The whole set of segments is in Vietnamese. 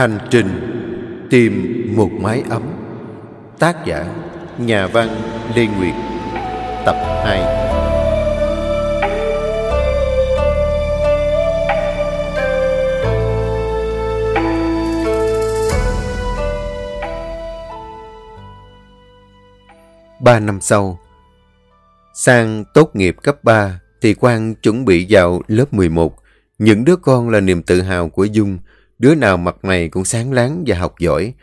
Hành trình tìm một mái ấm. Tác giả Nhà văn Lê Nguyệt. Tập 2 Ba năm sau, sang tốt nghiệp cấp 3 thì Quang chuẩn bị vào lớp 11. Những đứa con là niềm tự hào của Dung, đứa nào mặt mày cũng sáng láng và học giỏi.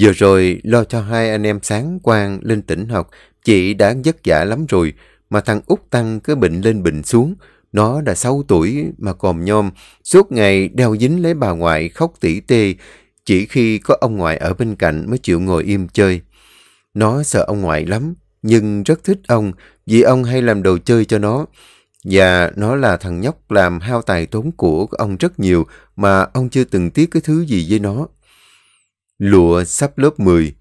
Vừa rồi lo cho hai anh em sáng Quang lên tỉnh học, chị đã vất vả lắm rồi, mà thằng út Tăng cứ bệnh lên bệnh xuống. Nó đã 6 tuổi mà còn nhom, suốt ngày đeo dính lấy bà ngoại khóc tỉ tê, chỉ khi có ông ngoại ở bên cạnh mới chịu ngồi im chơi. Nó sợ ông ngoại lắm, nhưng rất thích ông vì ông hay làm đồ chơi cho nó. Và nó là thằng nhóc làm hao tài tốn của ông rất nhiều mà ông chưa từng tiếc cái thứ gì với nó. Lụa sắp lớp 10.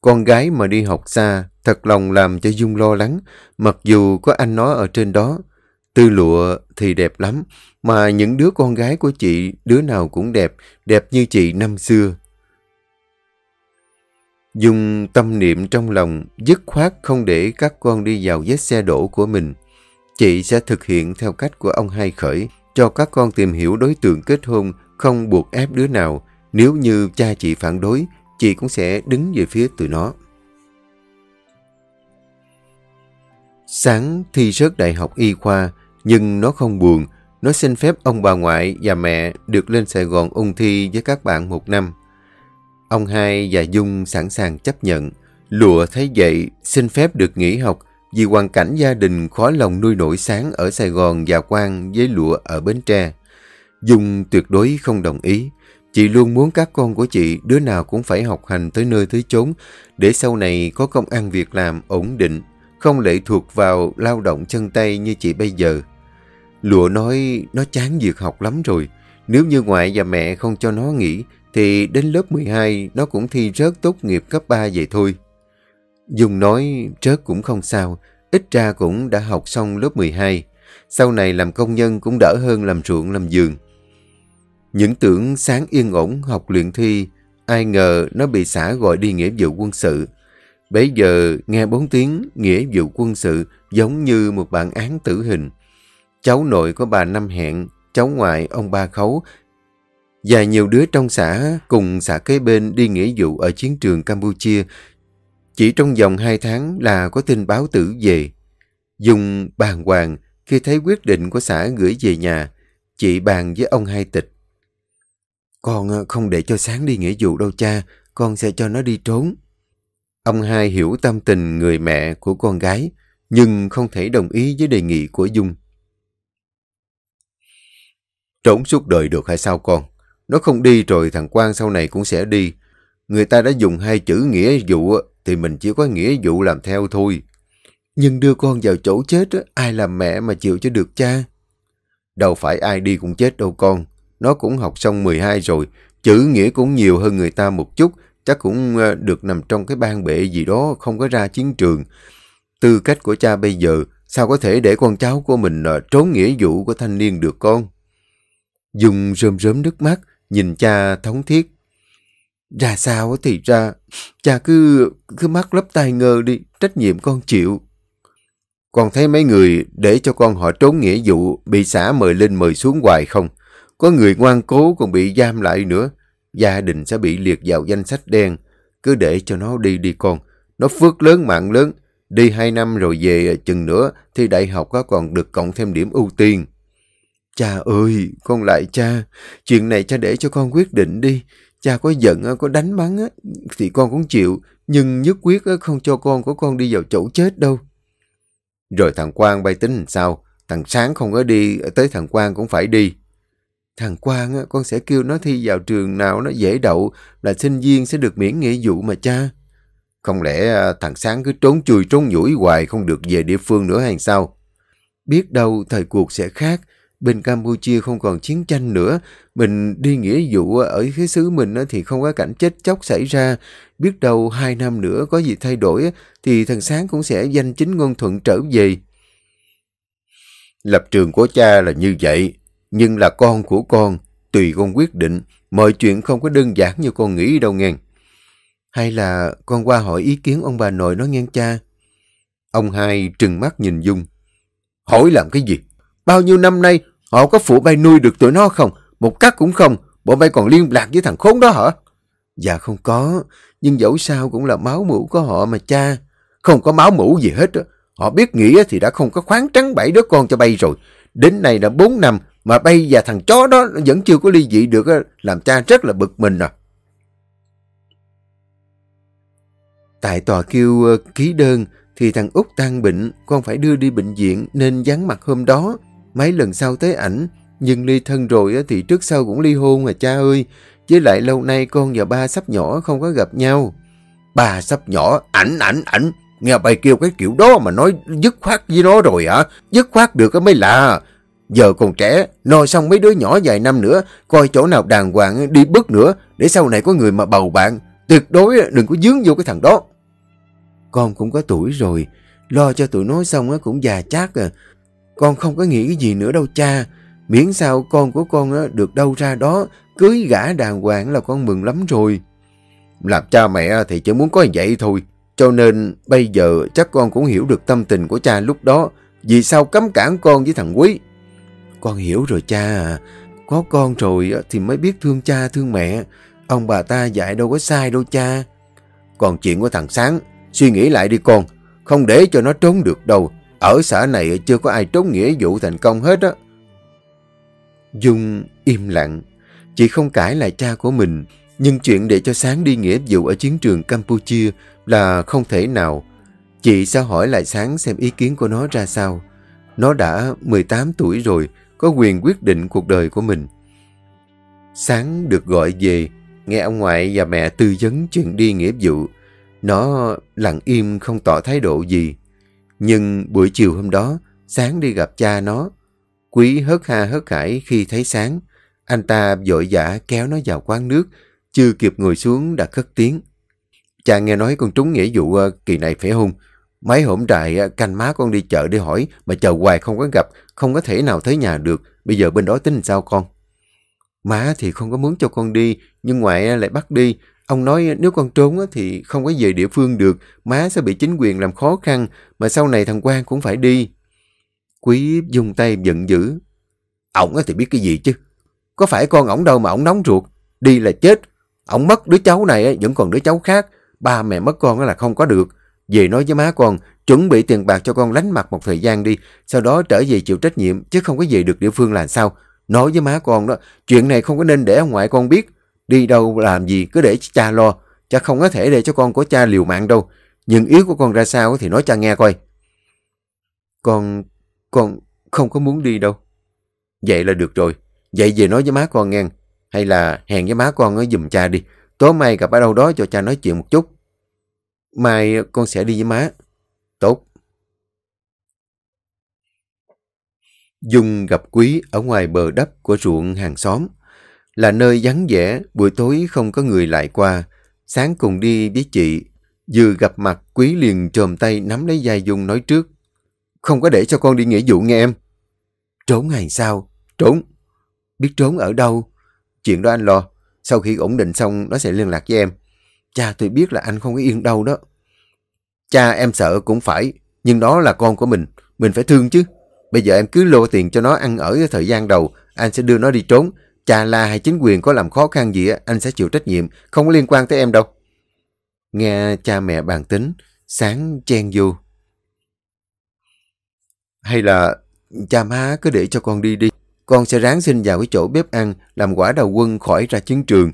Con gái mà đi học xa, thật lòng làm cho Dung lo lắng, mặc dù có anh nó ở trên đó. Tư lụa thì đẹp lắm, mà những đứa con gái của chị, đứa nào cũng đẹp, đẹp như chị năm xưa. Dung tâm niệm trong lòng, dứt khoát không để các con đi vào vết xe đổ của mình. Chị sẽ thực hiện theo cách của ông hai khởi, cho các con tìm hiểu đối tượng kết hôn, không buộc ép đứa nào. Nếu như cha chị phản đối, chị cũng sẽ đứng về phía tụi nó. Sáng thi rớt đại học y khoa, nhưng nó không buồn. Nó xin phép ông bà ngoại và mẹ được lên Sài Gòn ôn thi với các bạn một năm. Ông hai và Dung sẵn sàng chấp nhận. Lụa thấy vậy, xin phép được nghỉ học vì hoàn cảnh gia đình khó lòng nuôi nổi sáng ở Sài Gòn và quan với Lụa ở Bến Tre. Dung tuyệt đối không đồng ý. Chị luôn muốn các con của chị đứa nào cũng phải học hành tới nơi tới chốn để sau này có công ăn việc làm ổn định, không lệ thuộc vào lao động chân tay như chị bây giờ. Lụa nói nó chán việc học lắm rồi. Nếu như ngoại và mẹ không cho nó nghỉ thì đến lớp 12 nó cũng thi rớt tốt nghiệp cấp 3 vậy thôi. Dung nói trớt cũng không sao, ít ra cũng đã học xong lớp 12. Sau này làm công nhân cũng đỡ hơn làm ruộng làm giường. Những tưởng sáng yên ổn học luyện thi, ai ngờ nó bị xã gọi đi nghĩa vụ quân sự. Bây giờ nghe bốn tiếng nghĩa vụ quân sự giống như một bản án tử hình. Cháu nội có bà Năm hẹn, cháu ngoại ông ba khấu và nhiều đứa trong xã cùng xã kế bên đi nghĩa vụ ở chiến trường Campuchia. Chỉ trong vòng 2 tháng là có tin báo tử về. Dung bàn hoàng khi thấy quyết định của xã gửi về nhà, chị bàn với ông hai tịch. Con ờ, không để cho sáng đi nghĩa vụ đâu cha, con sẽ cho nó đi trốn. Ông hai hiểu tâm tình người mẹ của con gái, nhưng không thể đồng ý với đề nghị của Dung. Trốn suốt đời được hay sao con? Nó không đi rồi thằng Quang sau này cũng sẽ đi. Người ta đã dùng hai chữ nghĩa vụ thì mình chỉ có nghĩa vụ làm theo thôi. Nhưng đưa con vào chỗ chết ai làm mẹ mà chịu cho được cha? Đâu phải ai đi cũng chết đâu con. Nó cũng học xong 12 rồi. Chữ nghĩa cũng nhiều hơn người ta một chút. Chắc cũng ờ, được nằm trong cái ban bệ gì đó, không có ra chiến trường. Tư cách của cha bây giờ, sao có thể để con cháu của mình ờ, trốn nghĩa vụ của thanh niên được con? Dùng rơm rớm nước mắt, nhìn cha thống thiết. Ra sao thì ra, cha cứ cứ mắc lấp tai ngơ đi, trách nhiệm con chịu. Con thấy mấy người để cho con họ trốn nghĩa vụ, bị xã mời lên mời xuống hoài không? Có người ngoan cố còn bị giam lại nữa. Gia đình sẽ bị liệt vào danh sách đen. Cứ để cho nó đi đi con. Nó phước lớn mạng lớn. Đi hai năm rồi về chừng nữa thì đại học có còn được cộng thêm điểm ưu tiên. Cha ơi, con lại cha, chuyện này cha để cho con quyết định đi. Cha có giận, có đánh mắng thì con cũng chịu, nhưng nhất quyết không cho con của con đi vào chỗ chết đâu. Rồi thằng Quang bay tính làm sao? Thằng Sáng không có đi, tới thằng Quang cũng phải đi. Thằng Quang, con sẽ kêu nó thi vào trường nào nó dễ đậu, là sinh viên sẽ được miễn nghĩa vụ mà cha. Không lẽ à, thằng Sáng cứ trốn chui trốn nhủi hoài không được về địa phương nữa hay sao? Biết đâu thời cuộc sẽ khác, bên Campuchia không còn chiến tranh nữa, mình đi nghĩa vụ ở cái xứ mình thì không có cảnh chết chóc xảy ra. Biết đâu hai năm nữa có gì thay đổi thì thằng Sáng cũng sẽ danh chính ngôn thuận trở về. Lập trường của cha là như vậy, nhưng là con của con, tùy con quyết định. Mọi chuyện không có đơn giản như con nghĩ đâu nghe. Hay là con qua hỏi ý kiến ông bà nội nó nghe cha? Ông hai trừng mắt nhìn Dung. Hỏi làm cái gì? Bao nhiêu năm nay họ có phụ bay nuôi được tụi nó không? Một cắt cũng không. Bộ bay còn liên lạc với thằng khốn đó hả? Dạ không có. Nhưng dẫu sao cũng là máu mũ của họ mà cha. Không có máu mũ gì hết. Họ biết nghĩa thì đã không có khoáng trắng bảy đứa con cho bay rồi. Đến nay đã 4 năm mà bay và thằng chó đó vẫn chưa có ly dị được làm cha rất là bực mình à. Tại tòa kêu ờ, ký đơn thì thằng Út tăng bệnh, con phải đưa đi bệnh viện nên vắng mặt hôm đó. Mấy lần sau tới ảnh, nhưng ly thân rồi thì trước sau cũng ly hôn à cha ơi. Với lại lâu nay con và ba sắp nhỏ không có gặp nhau. Ba sắp nhỏ, ảnh ảnh ảnh, nghe bài kêu cái kiểu đó mà nói dứt khoát với nó rồi hả? Dứt khoát được mới lạ. Giờ còn trẻ, no xong mấy đứa nhỏ vài năm nữa, coi chỗ nào đàng hoàng đi bước nữa, để sau này có người mà bầu bạn. Tuyệt đối đừng có dướng vô cái thằng đó. Con cũng có tuổi rồi, lo cho tụi nó xong cũng già chát à. Con không có nghĩ cái gì nữa đâu cha. Miễn sao con của con được đâu ra đó, cưới gã đàng hoàng là con mừng lắm rồi. Làm cha mẹ thì chỉ muốn có vậy thôi. Cho nên bây giờ chắc con cũng hiểu được tâm tình của cha lúc đó. Vì sao cấm cản con với thằng Quý? Con hiểu rồi cha à. Có con rồi thì mới biết thương cha thương mẹ. Ông bà ta dạy đâu có sai đâu cha. Còn chuyện của thằng Sáng, suy nghĩ lại đi con. Không để cho nó trốn được đâu. Ở xã này chưa có ai trốn nghĩa vụ thành công hết á. Dung im lặng. Chị không cãi lại cha của mình. Nhưng chuyện để cho Sáng đi nghĩa vụ ở chiến trường Campuchia là không thể nào. Chị sẽ hỏi lại Sáng xem ý kiến của nó ra sao. Nó đã 18 tuổi rồi, có quyền quyết định cuộc đời của mình. Sáng được gọi về, nghe ông ngoại và mẹ tư vấn chuyện đi nghĩa vụ. Nó lặng im không tỏ thái độ gì. Nhưng buổi chiều hôm đó, Sáng đi gặp cha nó. Quý hớt ha hớt hải khi thấy Sáng. Anh ta vội vã kéo nó vào quán nước, chưa kịp ngồi xuống đã cất tiếng. Cha nghe nói con trúng nghĩa vụ ờ, kỳ này phải hung. Mấy hổm trại ờ, canh má con đi chợ để hỏi, mà chờ hoài không có gặp, không có thể nào tới nhà được. Bây giờ bên đó tính sao con? Má thì không có muốn cho con đi, nhưng ngoại ờ, lại bắt đi. Ông nói nếu con trốn thì không có về địa phương được, má sẽ bị chính quyền làm khó khăn, mà sau này thằng Quang cũng phải đi. Quý dùng tay giận dữ. Ông thì biết cái gì chứ? Có phải con ổng đâu mà ổng nóng ruột? Đi là chết. Ổng mất đứa cháu này vẫn còn đứa cháu khác. Ba mẹ mất con là không có được. Về nói với má con, chuẩn bị tiền bạc cho con lánh mặt một thời gian đi. Sau đó trở về chịu trách nhiệm, chứ không có về được địa phương là sao. Nói với má con đó, chuyện này không có nên để ông ngoại con biết. Đi đâu làm gì cứ để cha lo. Cha không có thể để cho con của cha liều mạng đâu. Nhưng yếu của con ra sao thì nói cha nghe coi. Con, con không có muốn đi đâu. Vậy là được rồi. Vậy về nói với má con nghe. Hay là hẹn với má con ở giùm cha đi. Tối mai gặp ở đâu đó cho cha nói chuyện một chút. Mai con sẽ đi với má. Tốt. Dung gặp Quý ở ngoài bờ đắp của ruộng hàng xóm. Là nơi vắng vẻ, buổi tối không có người lại qua. Sáng cùng đi với chị. Vừa gặp mặt, Quý liền trồm tay nắm lấy vai Dung nói trước. Không có để cho con đi nghĩa vụ nghe em. Trốn hay sao? Trốn. Biết trốn ở đâu? Chuyện đó anh lo. Sau khi ổn định xong, nó sẽ liên lạc với em. Cha tôi biết là anh không có yên đâu đó. Cha em sợ cũng phải, nhưng đó là con của mình. Mình phải thương chứ. Bây giờ em cứ lô tiền cho nó ăn ở thời gian đầu, anh sẽ đưa nó đi trốn. Cha la hay chính quyền có làm khó khăn gì, anh sẽ chịu trách nhiệm, không có liên quan tới em đâu. Nghe cha mẹ bàn tính, sáng chen vô. Hay là cha má cứ để cho con đi đi. Con sẽ ráng xin vào cái chỗ bếp ăn, làm quả đầu quân khỏi ra chiến trường.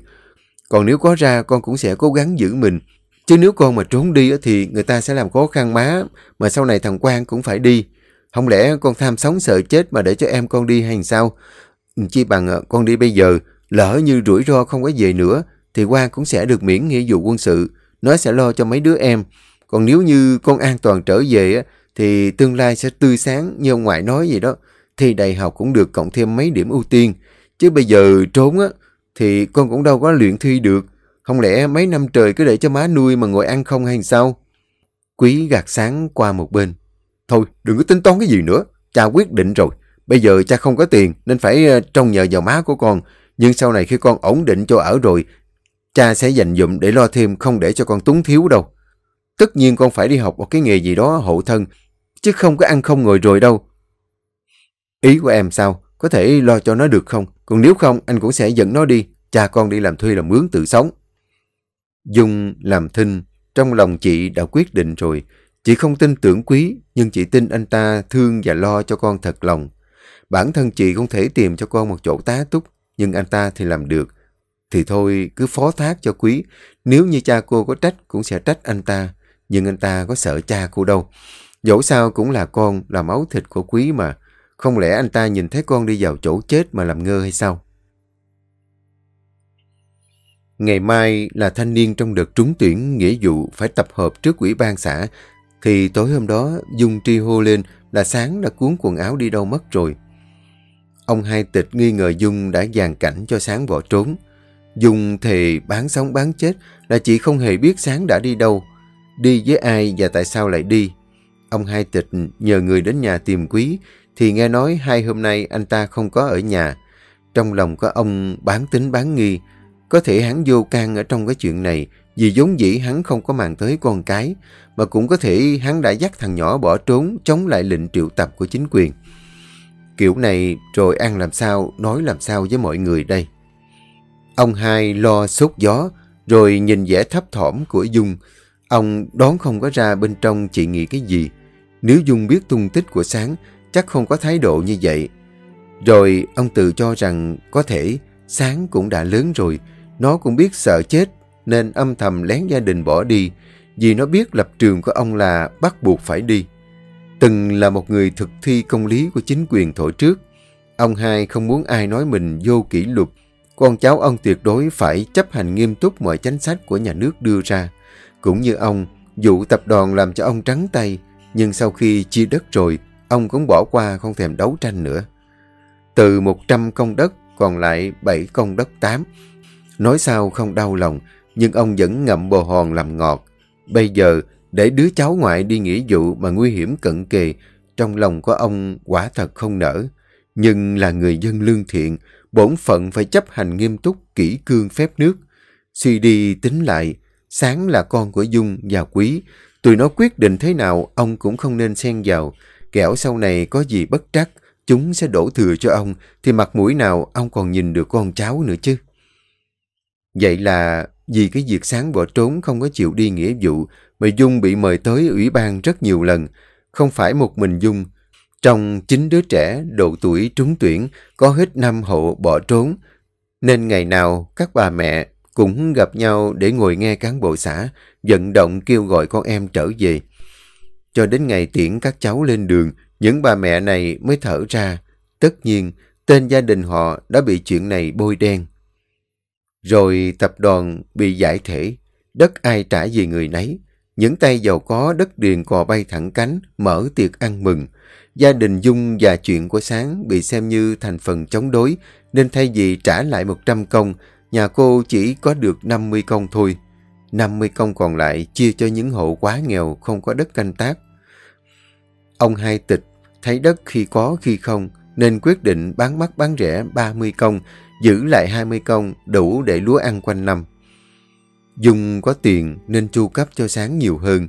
Còn nếu có ra, con cũng sẽ cố gắng giữ mình. Chứ nếu con mà trốn đi thì người ta sẽ làm khó khăn má, mà sau này thằng Quang cũng phải đi. Không lẽ con tham sống sợ chết mà để cho em con đi hay sao? Chi bằng à, con đi bây giờ, lỡ như rủi ro không có về nữa, thì Quang cũng sẽ được miễn nghĩa vụ quân sự. Nó sẽ lo cho mấy đứa em. Còn nếu như con an toàn trở về, thì tương lai sẽ tươi sáng như ông ngoại nói vậy đó. thì đại học cũng được cộng thêm mấy điểm ưu tiên. Chứ bây giờ trốn á, thì con cũng đâu có luyện thi được. Không lẽ mấy năm trời cứ để cho má nuôi mà ngồi ăn không hay sao? Quý gạt sáng qua một bên. Thôi, đừng có tính toán cái gì nữa. Cha quyết định rồi. Bây giờ cha không có tiền nên phải ờ, trông nhờ vào má của con. Nhưng sau này khi con ổn định chỗ ở rồi, cha sẽ dành dụm để lo thêm không để cho con túng thiếu đâu. Tất nhiên con phải đi học một cái nghề gì đó hộ thân, chứ không có ăn không ngồi rồi đâu. Ý của em sao? Có thể lo cho nó được không? Còn nếu không, anh cũng sẽ dẫn nó đi. Cha con đi làm thuê làm mướn tự sống. Dung làm thinh, trong lòng chị đã quyết định rồi. Chị không tin tưởng quý, nhưng chị tin anh ta thương và lo cho con thật lòng. Bản thân chị không thể tìm cho con một chỗ tá túc, nhưng anh ta thì làm được. Thì thôi, cứ phó thác cho quý. Nếu như cha cô có trách, cũng sẽ trách anh ta. Nhưng anh ta có sợ cha cô đâu. Dẫu sao cũng là con, là máu thịt của quý mà. Không lẽ anh ta nhìn thấy con đi vào chỗ chết mà làm ngơ hay sao? Ngày mai là thanh niên trong đợt trúng tuyển nghĩa vụ phải tập hợp trước ủy ban xã. Thì tối hôm đó Dung tri hô lên là sáng đã cuốn quần áo đi đâu mất rồi. Ông hai tịch nghi ngờ Dung đã dàn cảnh cho sáng bỏ trốn. Dung thì bán sống bán chết là chị không hề biết sáng đã đi đâu. Đi với ai và tại sao lại đi. Ông hai tịch nhờ người đến nhà tìm quý thì nghe nói hai hôm nay anh ta không có ở nhà. Trong lòng có ông bán tính bán nghi. Có thể hắn vô can ở trong cái chuyện này vì vốn dĩ hắn không có màng tới con cái mà cũng có thể hắn đã dắt thằng nhỏ bỏ trốn chống lại lệnh triệu tập của chính quyền. Kiểu này rồi ăn làm sao, nói làm sao với mọi người đây. Ông hai lo sốt gió rồi nhìn vẻ thấp thỏm của Dung. Ông đoán không có ra bên trong chị nghĩ cái gì. Nếu Dung biết tung tích của Sáng chắc không có thái độ như vậy. Rồi ông tự cho rằng có thể Sáng cũng đã lớn rồi, nó cũng biết sợ chết nên âm thầm lén gia đình bỏ đi vì nó biết lập trường của ông là bắt buộc phải đi. Từng là một người thực thi công lý của chính quyền thổi trước, ông hai không muốn ai nói mình vô kỷ luật. Con cháu ông tuyệt đối phải chấp hành nghiêm túc mọi chính sách của nhà nước đưa ra. Cũng như ông, vụ tập đoàn làm cho ông trắng tay, nhưng sau khi chia đất rồi, ông cũng bỏ qua không thèm đấu tranh nữa. Từ 100 công đất còn lại 7 công đất 8. Nói sao không đau lòng, nhưng ông vẫn ngậm bồ hòn làm ngọt. Bây giờ, để đứa cháu ngoại đi nghĩa vụ mà nguy hiểm cận kề, trong lòng của ông quả thật không nở. Nhưng là người dân lương thiện, bổn phận phải chấp hành nghiêm túc kỹ cương phép nước. Suy đi tính lại, sáng là con của Dung và Quý. Tụi nó quyết định thế nào, ông cũng không nên xen vào. Kẻo sau này có gì bất trắc, chúng sẽ đổ thừa cho ông, thì mặt mũi nào ông còn nhìn được con cháu nữa chứ. Vậy là vì cái việc sáng bỏ trốn không có chịu đi nghĩa vụ, mà Dung bị mời tới ủy ban rất nhiều lần. Không phải một mình Dung. Trong chín đứa trẻ độ tuổi trúng tuyển, có hết năm hộ bỏ trốn. Nên ngày nào các bà mẹ cũng gặp nhau để ngồi nghe cán bộ xã vận động kêu gọi con em trở về. Cho đến ngày tiễn các cháu lên đường, những bà mẹ này mới thở ra. Tất nhiên, tên gia đình họ đã bị chuyện này bôi đen. Rồi tập đoàn bị giải thể, đất ai trả về người nấy. Những tay giàu có đất điền cò bay thẳng cánh, mở tiệc ăn mừng. Gia đình Dung và chuyện của Sáng bị xem như thành phần chống đối, nên thay vì trả lại 100 công, nhà cô chỉ có được 50 công thôi. 50 công còn lại chia cho những hộ quá nghèo không có đất canh tác. Ông hai tịch thấy đất khi có khi không, nên quyết định bán mắc bán rẻ 30 công, giữ lại 20 công đủ để lúa ăn quanh năm. Dung có tiền nên chu cấp cho Sáng nhiều hơn.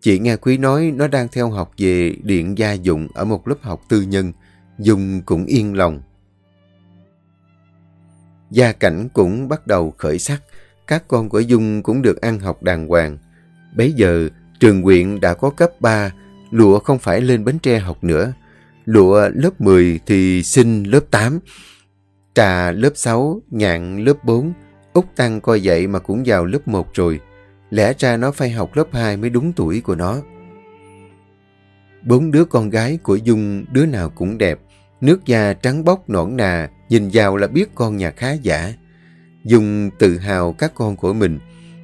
Chị nghe Quý nói nó đang theo học về điện gia dụng ở một lớp học tư nhân. Dung cũng yên lòng. Gia cảnh cũng bắt đầu khởi sắc. Các con của Dung cũng được ăn học đàng hoàng. Bấy giờ, trường quyện đã có cấp 3, lụa không phải lên Bến Tre học nữa. Lụa lớp 10 thì sinh lớp 8. Trà lớp 6, nhạn lớp 4. Úc Tăng coi vậy mà cũng vào lớp 1 rồi. Lẽ ra nó phải học lớp 2 mới đúng tuổi của nó. Bốn đứa con gái của Dung đứa nào cũng đẹp. Nước da trắng bóc nõn nà, nhìn vào là biết con nhà khá giả. Dung tự hào các con của mình.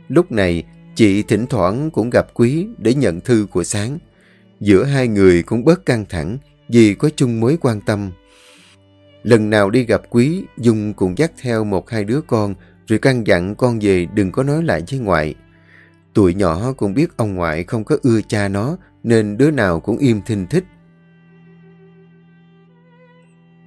Lúc này, chị thỉnh thoảng cũng gặp Quý để nhận thư của Sáng. Giữa hai người cũng bớt căng thẳng vì có chung mối quan tâm. Lần nào đi gặp Quý, Dung cũng dắt theo một hai đứa con rồi căn dặn con về đừng có nói lại với ngoại. Tụi nhỏ cũng biết ông ngoại không có ưa cha nó nên đứa nào cũng im thinh thích.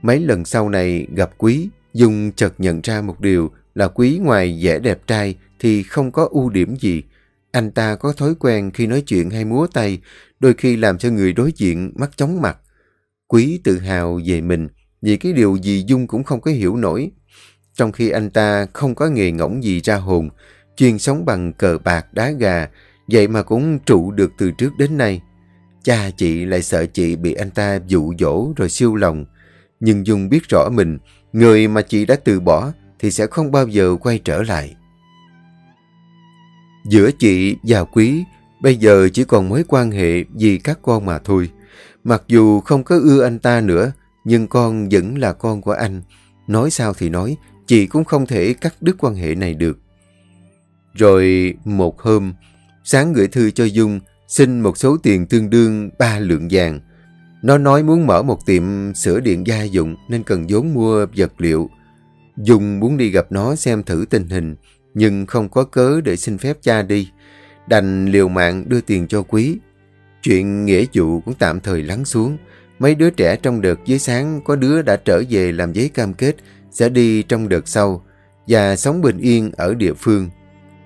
Mấy lần sau này gặp Quý, Dung chợt nhận ra một điều là quý ngoài vẻ đẹp trai thì không có ưu điểm gì. Anh ta có thói quen khi nói chuyện hay múa tay, đôi khi làm cho người đối diện mắt chóng mặt. Quý tự hào về mình vì cái điều gì Dung cũng không có hiểu nổi. Trong khi anh ta không có nghề ngỗng gì ra hồn, chuyên sống bằng cờ bạc đá gà, vậy mà cũng trụ được từ trước đến nay. Cha chị lại sợ chị bị anh ta dụ dỗ rồi siêu lòng. Nhưng Dung biết rõ mình, người mà chị đã từ bỏ thì sẽ không bao giờ quay trở lại. Giữa chị và Quý, bây giờ chỉ còn mối quan hệ vì các con mà thôi. Mặc dù không có ưa anh ta nữa, nhưng con vẫn là con của anh. Nói sao thì nói, chị cũng không thể cắt đứt quan hệ này được. Rồi một hôm, sáng gửi thư cho Dung, xin một số tiền tương đương ba lượng vàng. Nó nói muốn mở một tiệm sửa điện gia dụng nên cần vốn mua vật liệu. Dung muốn đi gặp nó xem thử tình hình, nhưng không có cớ để xin phép cha đi. Đành liều mạng đưa tiền cho quý. Chuyện nghĩa vụ cũng tạm thời lắng xuống. Mấy đứa trẻ trong đợt dưới sáng có đứa đã trở về làm giấy cam kết sẽ đi trong đợt sau và sống bình yên ở địa phương.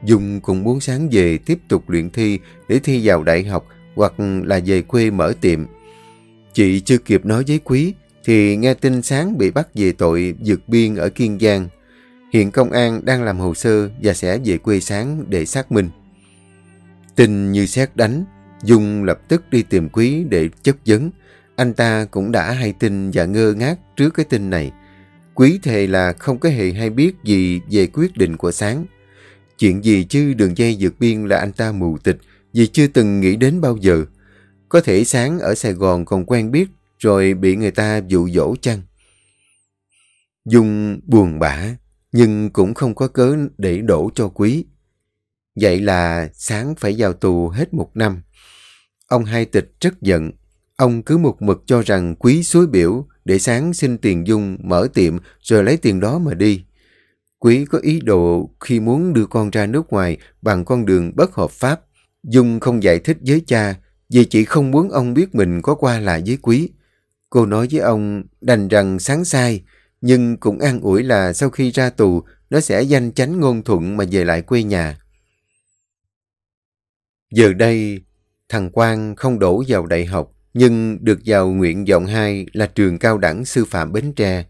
Dung cũng muốn sáng về tiếp tục luyện thi để thi vào đại học hoặc là về quê mở tiệm. Chị chưa kịp nói với Quý thì nghe tin sáng bị bắt về tội vượt biên ở Kiên Giang. Hiện công an đang làm hồ sơ và sẽ về quê sáng để xác minh. Tin như xét đánh, Dung lập tức đi tìm Quý để chất vấn. Anh ta cũng đã hay tin và ngơ ngác trước cái tin này. Quý thề là không có hề hay biết gì về quyết định của Sáng. Chuyện gì chứ đường dây vượt biên là anh ta mù tịch vì chưa từng nghĩ đến bao giờ. Có thể Sáng ở Sài Gòn còn quen biết rồi bị người ta dụ dỗ chăng? Dung buồn bã, nhưng cũng không có cớ để đổ cho Quý. Vậy là Sáng phải vào tù hết một năm. Ông hai tịch rất giận. Ông cứ một mực cho rằng Quý suối biểu để Sáng xin tiền Dung mở tiệm rồi lấy tiền đó mà đi. Quý có ý đồ khi muốn đưa con ra nước ngoài bằng con đường bất hợp pháp. Dung không giải thích với cha vì chị không muốn ông biết mình có qua lại với Quý. Cô nói với ông đành rằng sáng sai, nhưng cũng an ủi là sau khi ra tù, nó sẽ danh chánh ngôn thuận mà về lại quê nhà. Giờ đây, thằng Quang không đổ vào đại học, nhưng được vào nguyện vọng 2 là trường cao đẳng sư phạm Bến Tre.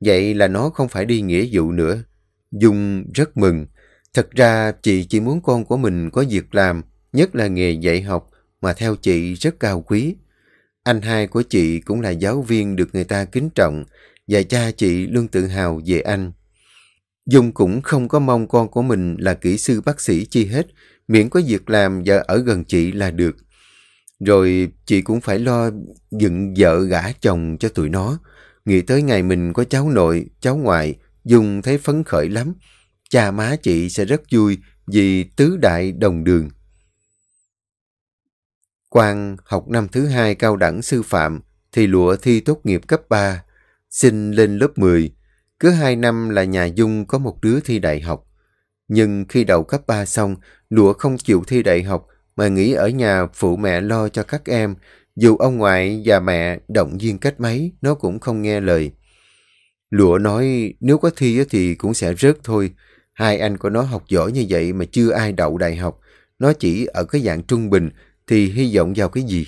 Vậy là nó không phải đi nghĩa vụ nữa. Dung rất mừng. Thật ra chị chỉ muốn con của mình có việc làm, nhất là nghề dạy học, mà theo chị rất cao quý. Anh hai của chị cũng là giáo viên được người ta kính trọng, và cha chị luôn tự hào về anh. Dung cũng không có mong con của mình là kỹ sư bác sĩ chi hết, miễn có việc làm và ở gần chị là được. Rồi chị cũng phải lo dựng vợ gả chồng cho tụi nó. Nghĩ tới ngày mình có cháu nội, cháu ngoại, Dung thấy phấn khởi lắm. Cha má chị sẽ rất vui vì tứ đại đồng đường. Quang học năm thứ hai cao đẳng sư phạm thì lụa thi tốt nghiệp cấp 3, xin lên lớp 10. Cứ hai năm là nhà Dung có một đứa thi đại học. Nhưng khi đầu cấp 3 xong, lụa không chịu thi đại học mà nghĩ ở nhà phụ mẹ lo cho các em. Dù ông ngoại và mẹ động viên cách mấy, nó cũng không nghe lời. Lụa nói nếu có thi thì cũng sẽ rớt thôi. Hai anh của nó học giỏi như vậy mà chưa ai đậu đại học. Nó chỉ ở cái dạng trung bình thì hy vọng vào cái gì?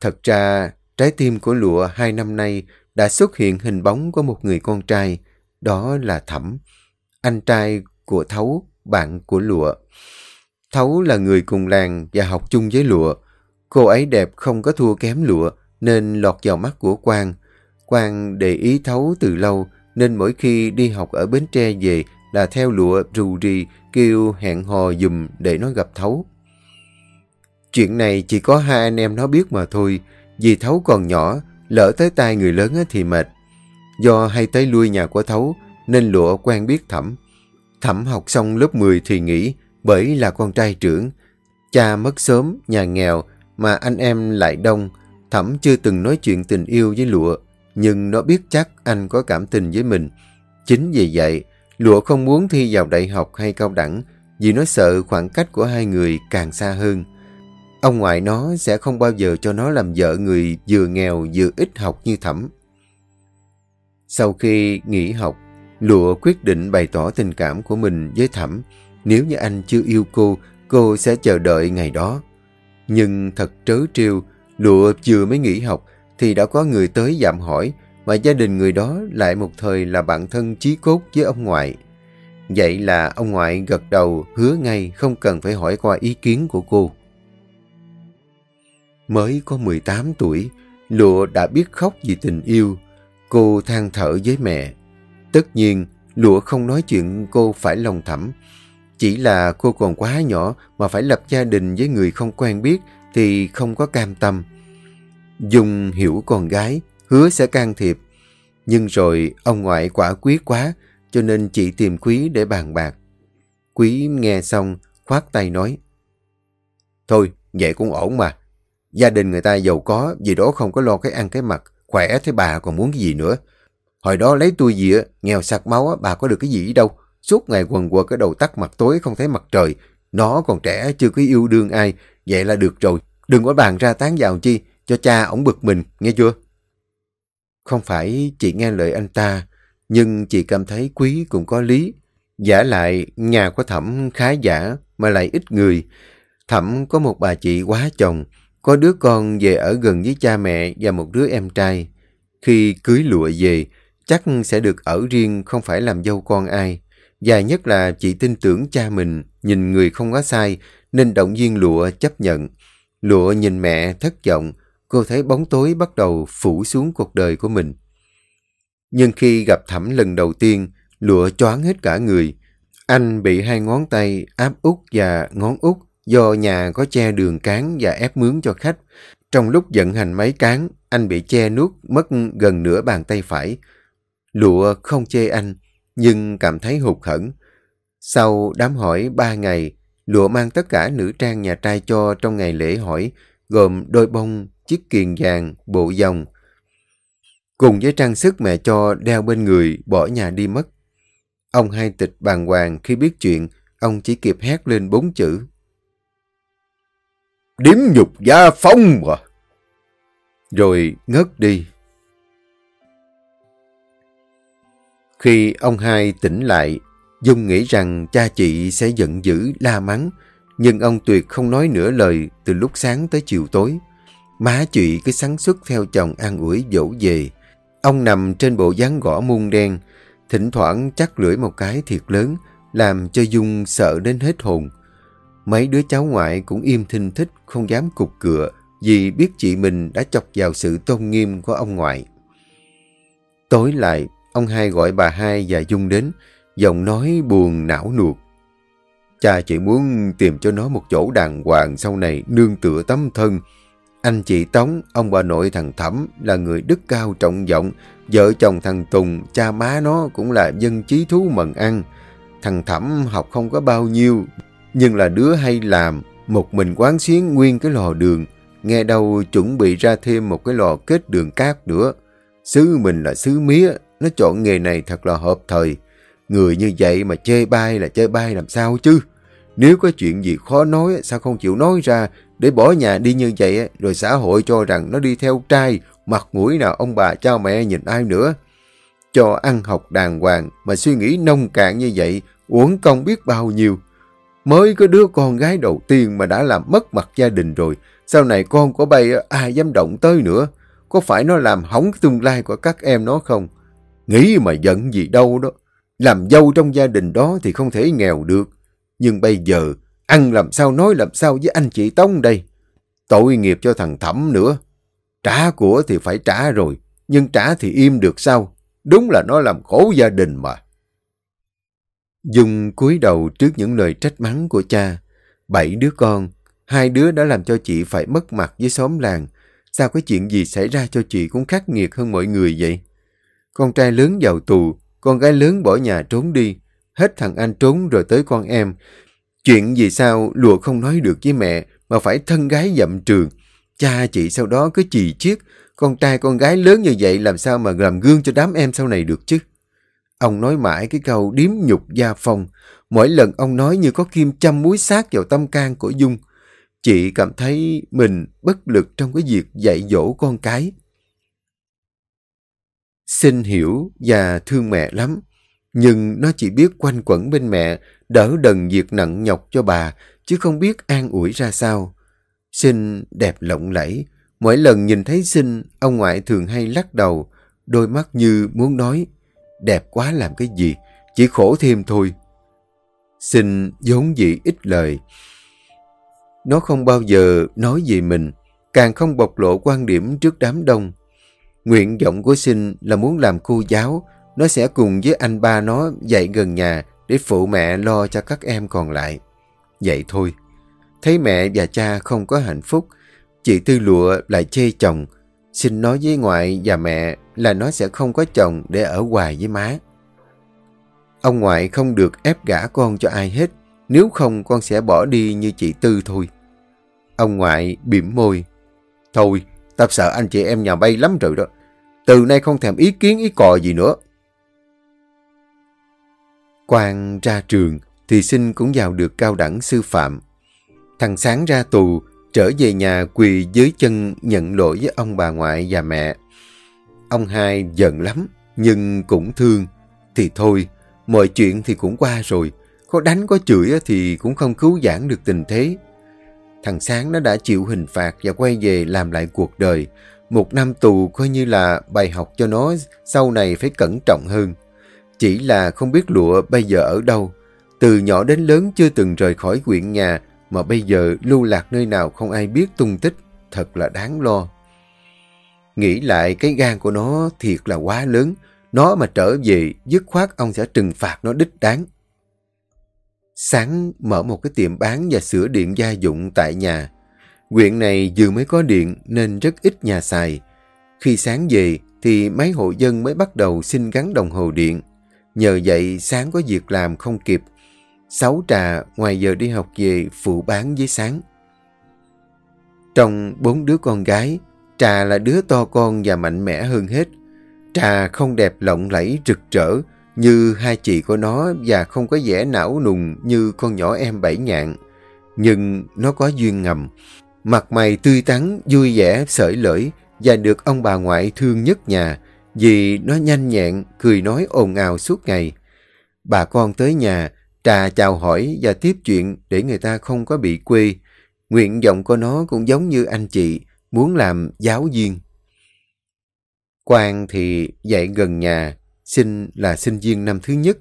Thật ra, trái tim của lụa hai năm nay đã xuất hiện hình bóng của một người con trai. Đó là Thẩm, anh trai của Thấu, bạn của lụa. Thấu là người cùng làng và học chung với lụa. Cô ấy đẹp không có thua kém lụa nên lọt vào mắt của Quang. Quang để ý Thấu từ lâu nên mỗi khi đi học ở Bến Tre về là theo lụa rù rì kêu hẹn hò dùm để nó gặp Thấu. Chuyện này chỉ có hai anh em nó biết mà thôi, vì Thấu còn nhỏ, lỡ tới tay người lớn thì mệt. Do hay tới lui nhà của Thấu, nên lụa quen biết Thẩm. Thẩm học xong lớp 10 thì nghỉ, bởi là con trai trưởng. Cha mất sớm, nhà nghèo, mà anh em lại đông. Thẩm chưa từng nói chuyện tình yêu với lụa, nhưng nó biết chắc anh có cảm tình với mình. Chính vì vậy, lụa không muốn thi vào đại học hay cao đẳng, vì nó sợ khoảng cách của hai người càng xa hơn. Ông ngoại nó sẽ không bao giờ cho nó làm vợ người vừa nghèo vừa ít học như Thẩm. Sau khi nghỉ học, Lụa quyết định bày tỏ tình cảm của mình với Thẩm. Nếu như anh chưa yêu cô, cô sẽ chờ đợi ngày đó. Nhưng thật trớ trêu, Lụa vừa mới nghỉ học thì đã có người tới dạm hỏi mà gia đình người đó lại một thời là bạn thân chí cốt với ông ngoại. Vậy là ông ngoại gật đầu hứa ngay không cần phải hỏi qua ý kiến của cô. Mới có 18 tuổi, Lụa đã biết khóc vì tình yêu. Cô than thở với mẹ. Tất nhiên, Lụa không nói chuyện cô phải lòng thẳm. Chỉ là cô còn quá nhỏ mà phải lập gia đình với người không quen biết thì không có cam tâm. Dung hiểu con gái, hứa sẽ can thiệp. Nhưng rồi ông ngoại quả quyết quá, cho nên chị tìm Quý để bàn bạc. Quý nghe xong, khoát tay nói. Thôi, vậy cũng ổn mà. Gia đình người ta giàu có, vì đó không có lo cái ăn cái mặc, khỏe thế bà còn muốn cái gì nữa. Hồi đó lấy tôi gì á, nghèo sạc máu á, bà có được cái gì đâu. Suốt ngày quần quật cái đầu tắt mặt tối không thấy mặt trời. Nó còn trẻ chưa có yêu đương ai, vậy là được rồi. Đừng có bàn ra tán vào chi, cho cha ổng bực mình, nghe chưa? Không phải chị nghe lời anh ta, nhưng chị cảm thấy quý cũng có lý. Giả lại, nhà của Thẩm khá giả mà lại ít người. Thẩm có một bà chị quá chồng, có đứa con về ở gần với cha mẹ và một đứa em trai. Khi cưới lụa về, chắc sẽ được ở riêng không phải làm dâu con ai. Và nhất là chị tin tưởng cha mình, nhìn người không có sai, nên động viên lụa chấp nhận. Lụa nhìn mẹ thất vọng, cô thấy bóng tối bắt đầu phủ xuống cuộc đời của mình. Nhưng khi gặp Thẩm lần đầu tiên, lụa choáng hết cả người. Anh bị hai ngón tay áp út và ngón út do nhà có che đường cán và ép mướn cho khách. Trong lúc vận hành máy cán, anh bị che nuốt mất gần nửa bàn tay phải. Lụa không chê anh, nhưng cảm thấy hụt hẫng. Sau đám hỏi ba ngày, Lụa mang tất cả nữ trang nhà trai cho trong ngày lễ hỏi, gồm đôi bông, chiếc kiền vàng, bộ vòng. Cùng với trang sức mẹ cho đeo bên người, bỏ nhà đi mất. Ông hai tịch bàng hoàng khi biết chuyện, ông chỉ kịp hét lên bốn chữ. Điếm nhục gia phong à! Rồi ngất đi. Khi ông hai tỉnh lại, Dung nghĩ rằng cha chị sẽ giận dữ, la mắng, nhưng ông tuyệt không nói nửa lời từ lúc sáng tới chiều tối. Má chị cứ sáng xuất theo chồng an ủi dỗ về. Ông nằm trên bộ dáng gõ muôn đen, thỉnh thoảng chắc lưỡi một cái thiệt lớn, làm cho Dung sợ đến hết hồn. Mấy đứa cháu ngoại cũng im thinh thích, không dám cục cựa, vì biết chị mình đã chọc vào sự tôn nghiêm của ông ngoại. Tối lại, ông hai gọi bà hai và Dung đến, giọng nói buồn não nuột. Cha chỉ muốn tìm cho nó một chỗ đàng hoàng sau này nương tựa tấm thân. Anh chị Tống, ông bà nội thằng Thẩm là người đức cao trọng vọng. Vợ chồng thằng Tùng, cha má nó cũng là dân trí thú mần ăn. Thằng Thẩm học không có bao nhiêu, nhưng là đứa hay làm. Một mình quán xuyến nguyên cái lò đường. Nghe đâu chuẩn bị ra thêm một cái lò kết đường cát nữa. Xứ mình là xứ mía, nó chọn nghề này thật là hợp thời. Người như vậy mà chê bai là chê bai làm sao chứ? Nếu có chuyện gì khó nói, sao không chịu nói ra để bỏ nhà đi như vậy, rồi xã hội cho rằng nó đi theo trai, mặt mũi nào ông bà cha mẹ nhìn ai nữa. Cho ăn học đàng hoàng mà suy nghĩ nông cạn như vậy, uổng công biết bao nhiêu. Mới có đứa con gái đầu tiên mà đã làm mất mặt gia đình rồi, sau này con của bay ai dám động tới nữa. Có phải nó làm hỏng tương lai của các em nó không? Nghĩ mà giận gì đâu đó. Làm dâu trong gia đình đó thì không thể nghèo được. Nhưng bây giờ, ăn làm sao nói làm sao với anh chị tông đây? Tội nghiệp cho thằng Thẩm nữa. Trả của thì phải trả rồi, nhưng trả thì im được sao? Đúng là nó làm khổ gia đình mà. Dung cúi đầu trước những lời trách mắng của cha. Bảy đứa con, hai đứa đã làm cho chị phải mất mặt với xóm làng. Sao cái chuyện gì xảy ra cho chị cũng khắc nghiệt hơn mọi người vậy? Con trai lớn vào tù, con gái lớn bỏ nhà trốn đi. Hết thằng anh trốn rồi tới con em. Chuyện gì sao lùa không nói được với mẹ mà phải thân gái dậm trường. Cha chị sau đó cứ chì chiết. Con trai con gái lớn như vậy làm sao mà làm gương cho đám em sau này được chứ? Ông nói mãi cái câu điếm nhục gia phong. Mỗi lần ông nói như có kim châm muối sát vào tâm can của Dung. Chị cảm thấy mình bất lực trong cái việc dạy dỗ con cái. Xin hiểu và thương mẹ lắm, nhưng nó chỉ biết quanh quẩn bên mẹ, đỡ đần việc nặng nhọc cho bà, chứ không biết an ủi ra sao. Sinh đẹp lộng lẫy, mỗi lần nhìn thấy Sinh, ông ngoại thường hay lắc đầu, đôi mắt như muốn nói, đẹp quá làm cái gì, chỉ khổ thêm thôi. Sinh vốn dị ít lời. Nó không bao giờ nói về mình, càng không bộc lộ quan điểm trước đám đông. Nguyện vọng của Sinh là muốn làm cô giáo, nó sẽ cùng với anh ba nó dạy gần nhà để phụ mẹ lo cho các em còn lại. Vậy thôi. Thấy mẹ và cha không có hạnh phúc, chị Tư Lụa lại chê chồng. Xin nói với ngoại và mẹ là nó sẽ không có chồng để ở hoài với má. Ông ngoại không được ép gả con cho ai hết, nếu không con sẽ bỏ đi như chị Tư thôi. Ông ngoại bỉm môi. Thôi, tao sợ anh chị em nhà bay lắm rồi đó. Từ nay không thèm ý kiến ý cò gì nữa. Quang ra trường thì sinh cũng vào được cao đẳng sư phạm. Thằng Sáng ra tù, trở về nhà quỳ dưới chân nhận lỗi với ông bà ngoại và mẹ. Ông hai giận lắm, nhưng cũng thương. Thì thôi, mọi chuyện thì cũng qua rồi. Có đánh có chửi thì cũng không cứu giãn được tình thế. Thằng Sáng nó đã chịu hình phạt và quay về làm lại cuộc đời. Một năm tù coi như là bài học cho nó sau này phải cẩn trọng hơn. Chỉ là không biết lụa bây giờ ở đâu. Từ nhỏ đến lớn chưa từng rời khỏi quyện nhà mà bây giờ lưu lạc nơi nào không ai biết tung tích. Thật là đáng lo. Nghĩ lại cái gan của nó thiệt là quá lớn. Nó mà trở về, dứt khoát ông sẽ trừng phạt nó đích đáng. Sáng mở một cái tiệm bán và sửa điện gia dụng tại nhà. Quyện này vừa mới có điện nên rất ít nhà xài. Khi sáng về thì mấy hộ dân mới bắt đầu xin gắn đồng hồ điện. Nhờ vậy sáng có việc làm không kịp. Sáu trà ngoài giờ đi học về phụ bán với sáng. Trong bốn đứa con gái, Trà là đứa to con và mạnh mẽ hơn hết. Trà không đẹp lộng lẫy rực rỡ như hai chị của nó và không có vẻ não nùng như con nhỏ em bảy nhạn. Nhưng nó có duyên ngầm. Mặt mày tươi tắn, vui vẻ, sởi lưỡi và được ông bà ngoại thương nhất nhà vì nó nhanh nhẹn, cười nói ồn ào suốt ngày. Bà con tới nhà, trà chào hỏi và tiếp chuyện để người ta không có bị quê. Nguyện vọng của nó cũng giống như anh chị, muốn làm giáo viên. Quang thì dạy gần nhà, sinh là sinh viên năm thứ nhất,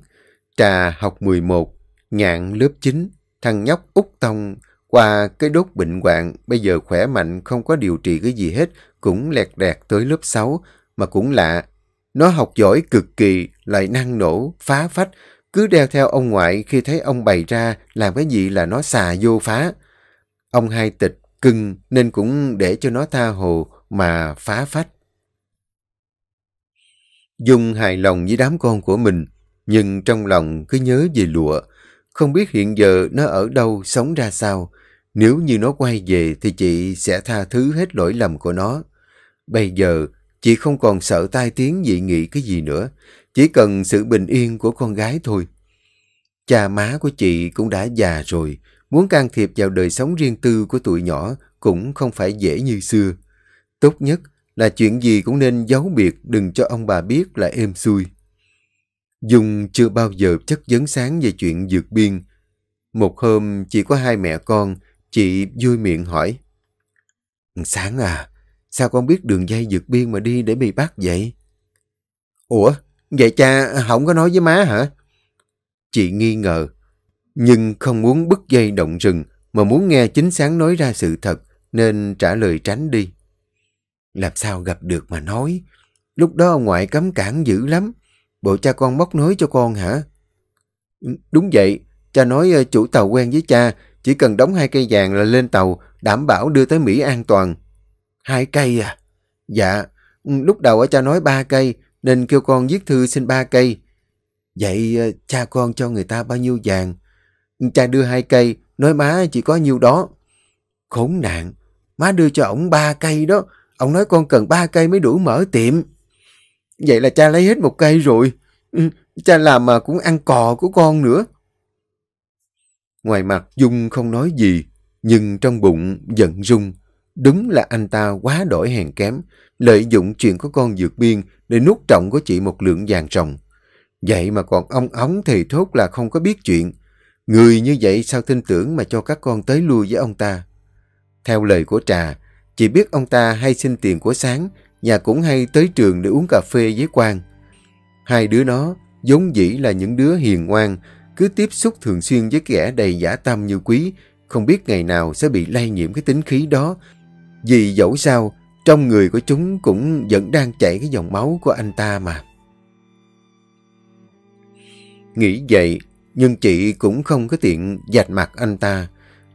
trà học 11, nhạn lớp 9, thằng nhóc út tông qua cái đốt bệnh hoạn, bây giờ khỏe mạnh, không có điều trị cái gì hết, cũng lẹt đẹt tới lớp 6, mà cũng lạ. Nó học giỏi cực kỳ, lại năng nổ, phá phách, cứ đeo theo ông ngoại khi thấy ông bày ra làm cái gì là nó xà vô phá. Ông hai tịch cưng nên cũng để cho nó tha hồ mà phá phách. Dung hài lòng với đám con của mình, nhưng trong lòng cứ nhớ về lụa. Không biết hiện giờ nó ở đâu, sống ra sao. Nếu như nó quay về thì chị sẽ tha thứ hết lỗi lầm của nó. Bây giờ, chị không còn sợ tai tiếng dị nghị cái gì nữa. Chỉ cần sự bình yên của con gái thôi. Cha má của chị cũng đã già rồi. Muốn can thiệp vào đời sống riêng tư của tụi nhỏ cũng không phải dễ như xưa. Tốt nhất là chuyện gì cũng nên giấu biệt đừng cho ông bà biết là êm xuôi. Dung chưa bao giờ chất vấn sáng về chuyện dược biên. Một hôm chỉ có hai mẹ con, chị vui miệng hỏi. Sáng à, sao con biết đường dây dược biên mà đi để bị bắt vậy? Ủa, vậy cha không có nói với má hả? Chị nghi ngờ, nhưng không muốn bứt dây động rừng mà muốn nghe chính sáng nói ra sự thật nên trả lời tránh đi. Làm sao gặp được mà nói? Lúc đó ông ngoại cấm cản dữ lắm. Bộ cha con móc nối cho con hả? Đúng vậy. Cha nói ờ, chủ tàu quen với cha. Chỉ cần đóng hai cây vàng là lên tàu. Đảm bảo đưa tới Mỹ an toàn. Hai cây à? Dạ. Ừ, lúc đầu cha nói ba cây. Nên kêu con viết thư xin ba cây. Vậy ờ, cha con cho người ta bao nhiêu vàng? Ừ, cha đưa hai cây. Nói má chỉ có nhiêu đó. Khốn nạn. Má đưa cho ổng ba cây đó. Ông nói con cần ba cây mới đủ mở tiệm. Vậy là cha lấy hết một cây rồi. Ừ, cha làm mà cũng ăn cò của con nữa. Ngoài mặt Dung không nói gì, nhưng trong bụng giận rung. Đúng là anh ta quá đổi hèn kém, lợi dụng chuyện có con dược biên để nuốt trọng của chị một lượng vàng rồng. Vậy mà còn ông ống thì thốt là không có biết chuyện. Người như vậy sao tin tưởng mà cho các con tới lui với ông ta? Theo lời của Trà, chỉ biết ông ta hay xin tiền của sáng và cũng hay tới trường để uống cà phê với Quang. Hai đứa nó giống dĩ là những đứa hiền ngoan, cứ tiếp xúc thường xuyên với kẻ đầy giả tâm như quý, không biết ngày nào sẽ bị lây nhiễm cái tính khí đó. Vì dẫu sao, trong người của chúng cũng vẫn đang chảy cái dòng máu của anh ta mà. Nghĩ vậy, nhưng chị cũng không có tiện dạch mặt anh ta.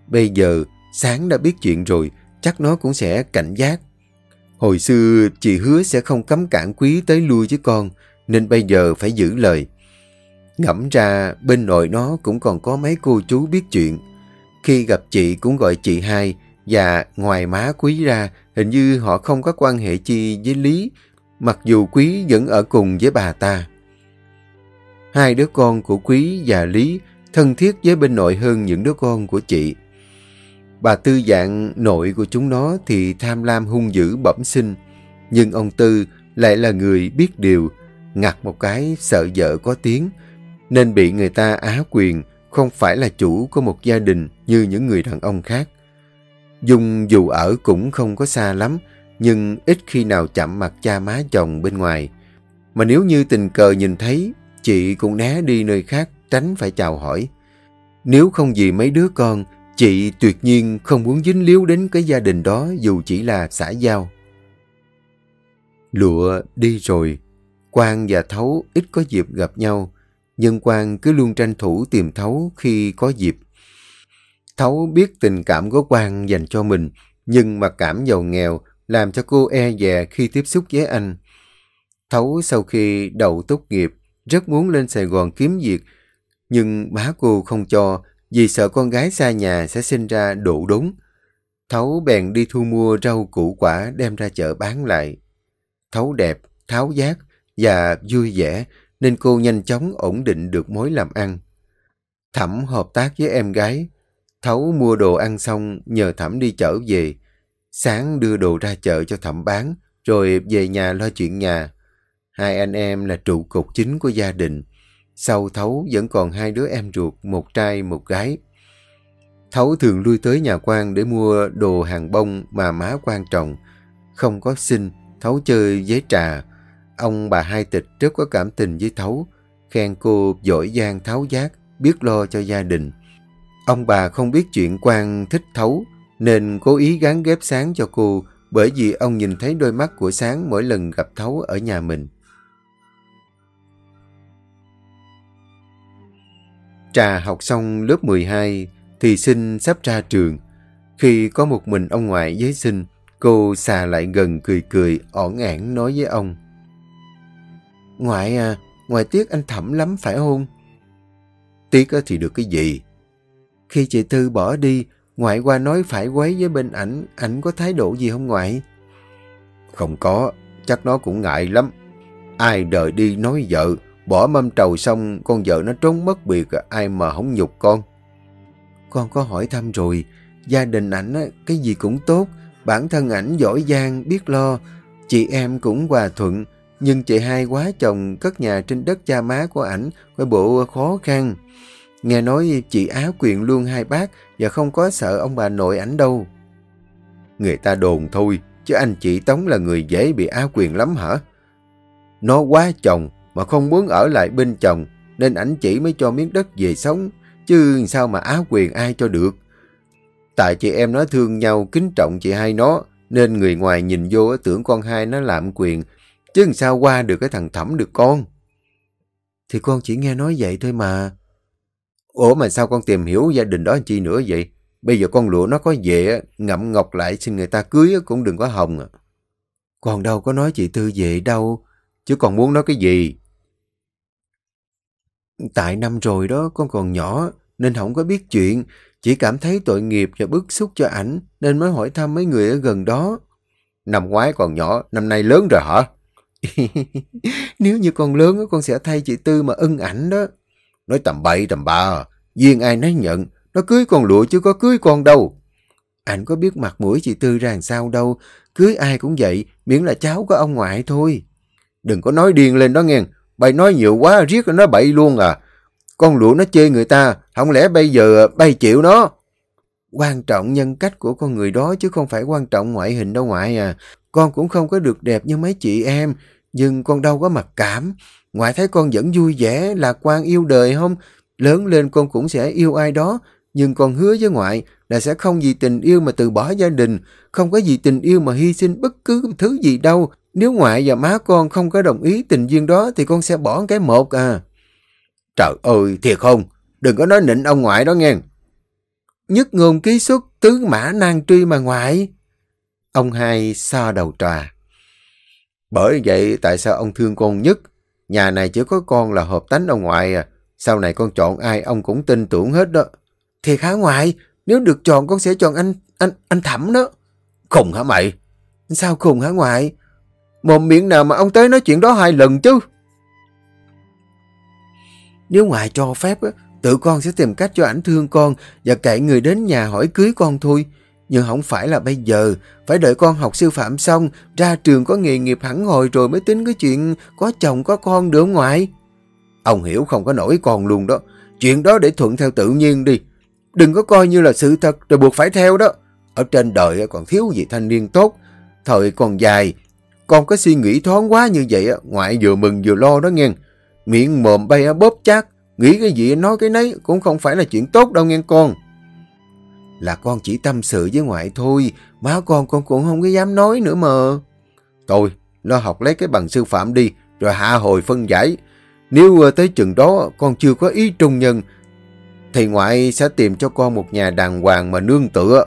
Bây giờ, sáng đã biết chuyện rồi, chắc nó cũng sẽ cảnh giác. Hồi xưa, chị hứa sẽ không cấm cản quý tới lui với con, nên bây giờ phải giữ lời. Ngẫm ra, bên nội nó cũng còn có mấy cô chú biết chuyện. Khi gặp chị cũng gọi chị hai, và ngoài má quý ra, hình như họ không có quan hệ chi với Lý, mặc dù quý vẫn ở cùng với bà ta. Hai đứa con của quý và Lý thân thiết với bên nội hơn những đứa con của chị. Bà Tư dạng nội của chúng nó thì tham lam hung dữ bẩm sinh, nhưng ông Tư lại là người biết điều, ngặt một cái sợ vợ có tiếng, nên bị người ta á quyền, không phải là chủ của một gia đình như những người đàn ông khác. Dung dù ở cũng không có xa lắm, nhưng ít khi nào chạm mặt cha má chồng bên ngoài. Mà nếu như tình cờ nhìn thấy, chị cũng né đi nơi khác tránh phải chào hỏi. Nếu không vì mấy đứa con, chị tuyệt nhiên không muốn dính líu đến cái gia đình đó dù chỉ là xã giao. Lụa đi rồi, Quang và Thấu ít có dịp gặp nhau, nhưng Quang cứ luôn tranh thủ tìm Thấu khi có dịp. Thấu biết tình cảm của Quang dành cho mình, nhưng mà cảm giàu nghèo làm cho cô e dè khi tiếp xúc với anh. Thấu sau khi đầu tốt nghiệp, rất muốn lên Sài Gòn kiếm việc, nhưng má cô không cho vì sợ con gái xa nhà sẽ sinh ra độ đúng. Thấu bèn đi thu mua rau củ quả đem ra chợ bán lại. Thấu đẹp, tháo giác và vui vẻ nên cô nhanh chóng ổn định được mối làm ăn. Thẩm hợp tác với em gái. Thấu mua đồ ăn xong nhờ Thẩm đi chở về. Sáng đưa đồ ra chợ cho Thẩm bán, rồi về nhà lo chuyện nhà. Hai anh em là trụ cột chính của gia đình. Sau Thấu vẫn còn hai đứa em ruột, một trai một gái. Thấu thường lui tới nhà quan để mua đồ hàng bông mà má quan trọng. Không có xin, Thấu chơi với trà. Ông bà hai tịch rất có cảm tình với Thấu, khen cô giỏi giang tháo giác, biết lo cho gia đình. Ông bà không biết chuyện quan thích Thấu, nên cố ý gắn ghép sáng cho cô bởi vì ông nhìn thấy đôi mắt của sáng mỗi lần gặp Thấu ở nhà mình. Trà học xong lớp 12 thì sinh sắp ra trường. Khi có một mình ông ngoại với sinh, cô xà lại gần cười cười, ỏn ẻn nói với ông. Ngoại à, ngoại tiếc anh thẩm lắm phải không? Tiếc thì được cái gì? Khi chị thư bỏ đi, ngoại qua nói phải quấy với bên ảnh, ảnh có thái độ gì không ngoại? Không có, chắc nó cũng ngại lắm. Ai đợi đi nói vợ, Bỏ mâm trầu xong, con vợ nó trốn mất biệt, ai mà không nhục con. Con có hỏi thăm rồi, gia đình ảnh cái gì cũng tốt, bản thân ảnh giỏi giang, biết lo, chị em cũng hòa thuận, nhưng chị hai quá chồng cất nhà trên đất cha má của ảnh, coi bộ khó khăn. Nghe nói chị á quyền luôn hai bác và không có sợ ông bà nội ảnh đâu. Người ta đồn thôi, chứ anh chị Tống là người dễ bị á quyền lắm hả? Nó quá chồng, mà không muốn ở lại bên chồng, nên ảnh chỉ mới cho miếng đất về sống, chứ sao mà áo quyền ai cho được. Tại chị em nó thương nhau, kính trọng chị hai nó, nên người ngoài nhìn vô tưởng con hai nó làm quyền, chứ sao qua được cái thằng thẩm được con. Thì con chỉ nghe nói vậy thôi mà. Ủa mà sao con tìm hiểu gia đình đó chi nữa vậy? Bây giờ con lụa nó có về, ngậm ngọc lại xin người ta cưới cũng đừng có hồng à. Còn đâu có nói chị Tư về đâu, chứ còn muốn nói cái gì? Tại năm rồi đó, con còn nhỏ, nên không có biết chuyện. Chỉ cảm thấy tội nghiệp và bức xúc cho ảnh, nên mới hỏi thăm mấy người ở gần đó. Năm ngoái còn nhỏ, năm nay lớn rồi hả? Nếu như con lớn, con sẽ thay chị Tư mà ưng ảnh đó. Nói tầm bậy tầm bạ, duyên ai nấy nhận, nó cưới con lụa chứ có cưới con đâu. ảnh có biết mặt mũi chị Tư ra làm sao đâu. Cưới ai cũng vậy, miễn là cháu của ông ngoại thôi. Đừng có nói điên lên đó nghe. Bay nói nhiều quá, riết nó bậy luôn à. Con lụa nó chê người ta, không lẽ bây giờ bay chịu nó? Quan trọng nhân cách của con người đó chứ không phải quan trọng ngoại hình đâu ngoại à. Con cũng không có được đẹp như mấy chị em, nhưng con đâu có mặc cảm. Ngoại thấy con vẫn vui vẻ, lạc quan yêu đời không? Lớn lên con cũng sẽ yêu ai đó, nhưng con hứa với ngoại là sẽ không vì tình yêu mà từ bỏ gia đình, không có gì tình yêu mà hy sinh bất cứ thứ gì đâu. Nếu ngoại và má con không có đồng ý tình duyên đó thì con sẽ bỏ cái một à. Trời ơi, thiệt không? Đừng có nói nịnh ông ngoại đó nghe. Nhất ngôn ký xuất tứ mã nan truy mà ngoại. Ông hai so đầu trà. Bởi vậy tại sao ông thương con nhất? Nhà này chỉ có con là hợp tánh ông ngoại à. Sau này con chọn ai ông cũng tin tưởng hết đó. Thiệt hả ngoại? Nếu được chọn con sẽ chọn anh anh anh Thẩm đó. Khùng hả mày? Sao khùng hả ngoại? Mồm miệng nào mà ông tới nói chuyện đó hai lần chứ? Nếu ngoại cho phép, tự con sẽ tìm cách cho ảnh thương con và cậy người đến nhà hỏi cưới con thôi. Nhưng không phải là bây giờ, phải đợi con học sư phạm xong, ra trường có nghề nghiệp hẳn hồi rồi mới tính cái chuyện có chồng có con được ngoại. Ông hiểu không có nổi con luôn đó. Chuyện đó để thuận theo tự nhiên đi. Đừng có coi như là sự thật rồi buộc phải theo đó. Ở trên đời còn thiếu gì thanh niên tốt. Thời còn dài, con có suy nghĩ thoáng quá như vậy, ngoại vừa mừng vừa lo đó nghe. Miệng mồm bay bóp chát, nghĩ cái gì nói cái nấy cũng không phải là chuyện tốt đâu nghe con. Là con chỉ tâm sự với ngoại thôi, má con con cũng không có dám nói nữa mà. Thôi, lo học lấy cái bằng sư phạm đi, rồi hạ hồi phân giải. Nếu ờ, tới chừng đó con chưa có ý trung nhân, thì ngoại sẽ tìm cho con một nhà đàng hoàng mà nương tựa.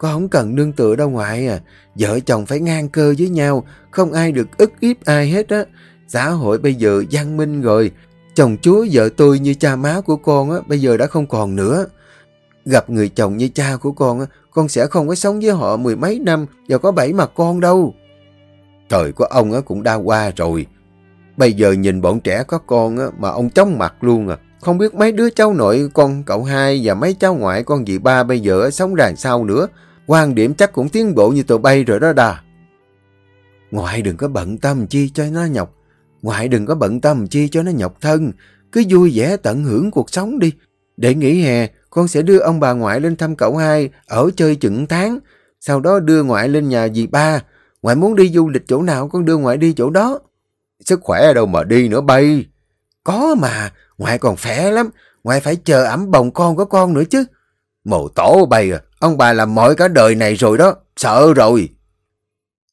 Con không cần nương tựa đâu ngoại à. Vợ chồng phải ngang cơ với nhau, không ai được ức hiếp ai hết á. Xã hội bây giờ văn minh rồi. Chồng chúa vợ tôi như cha má của con á, bây giờ đã không còn nữa. Gặp người chồng như cha của con á, con sẽ không có sống với họ mười mấy năm và có bảy mặt con đâu. trời của ông á cũng đã qua rồi. Bây giờ nhìn bọn trẻ có con á, mà ông chóng mặt luôn à. Không biết mấy đứa cháu nội con cậu hai và mấy cháu ngoại con dì ba bây giờ sống ràng sao nữa. Quan điểm chắc cũng tiến bộ như tụi bay rồi đó đà. Ngoại đừng có bận tâm chi cho nó nhọc. Ngoại đừng có bận tâm chi cho nó nhọc thân. Cứ vui vẻ tận hưởng cuộc sống đi. Để nghỉ hè, con sẽ đưa ông bà ngoại lên thăm cậu hai, ở chơi chừng tháng. Sau đó đưa ngoại lên nhà dì ba. Ngoại muốn đi du lịch chỗ nào con đưa ngoại đi chỗ đó. Sức khỏe đâu mà đi nữa bay. Có mà, ngoại còn khỏe lắm. Ngoại phải chờ ẩm bồng con của con nữa chứ. Mồ tổ bay à, ông bà làm mọi cả đời này rồi đó, sợ rồi.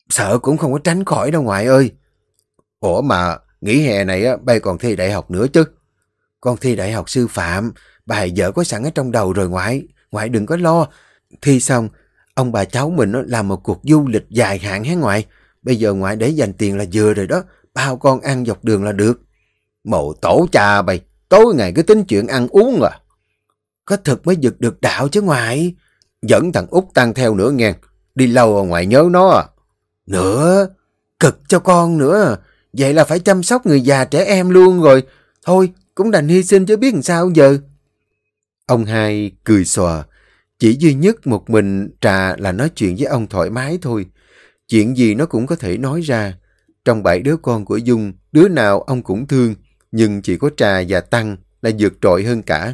Sợ cũng không có tránh khỏi đâu ngoại ơi. Ủa mà nghỉ hè này á, bay còn thi đại học nữa chứ. Con thi đại học sư phạm, bài vợ có sẵn ở trong đầu rồi ngoại. Ngoại đừng có lo. Thi xong, ông bà cháu mình làm một cuộc du lịch dài hạn hả ngoại. Bây giờ ngoại để dành tiền là vừa rồi đó. Bao con ăn dọc đường là được. Mộ tổ cha bày tối ngày cứ tính chuyện ăn uống à. Có thực mới giật được đạo chứ ngoại. Dẫn thằng út tăng theo nữa nghe. Đi lâu ngoại nhớ nó à. Nữa, cực cho con nữa. Vậy là phải chăm sóc người già trẻ em luôn rồi. Thôi, cũng đành hy sinh chứ biết làm sao giờ. Ông hai cười xòa. Chỉ duy nhất một mình Trà là nói chuyện với ông thoải mái thôi. Chuyện gì nó cũng có thể nói ra. Trong bảy đứa con của Dung, đứa nào ông cũng thương, nhưng chỉ có Trà và Tăng là vượt trội hơn cả.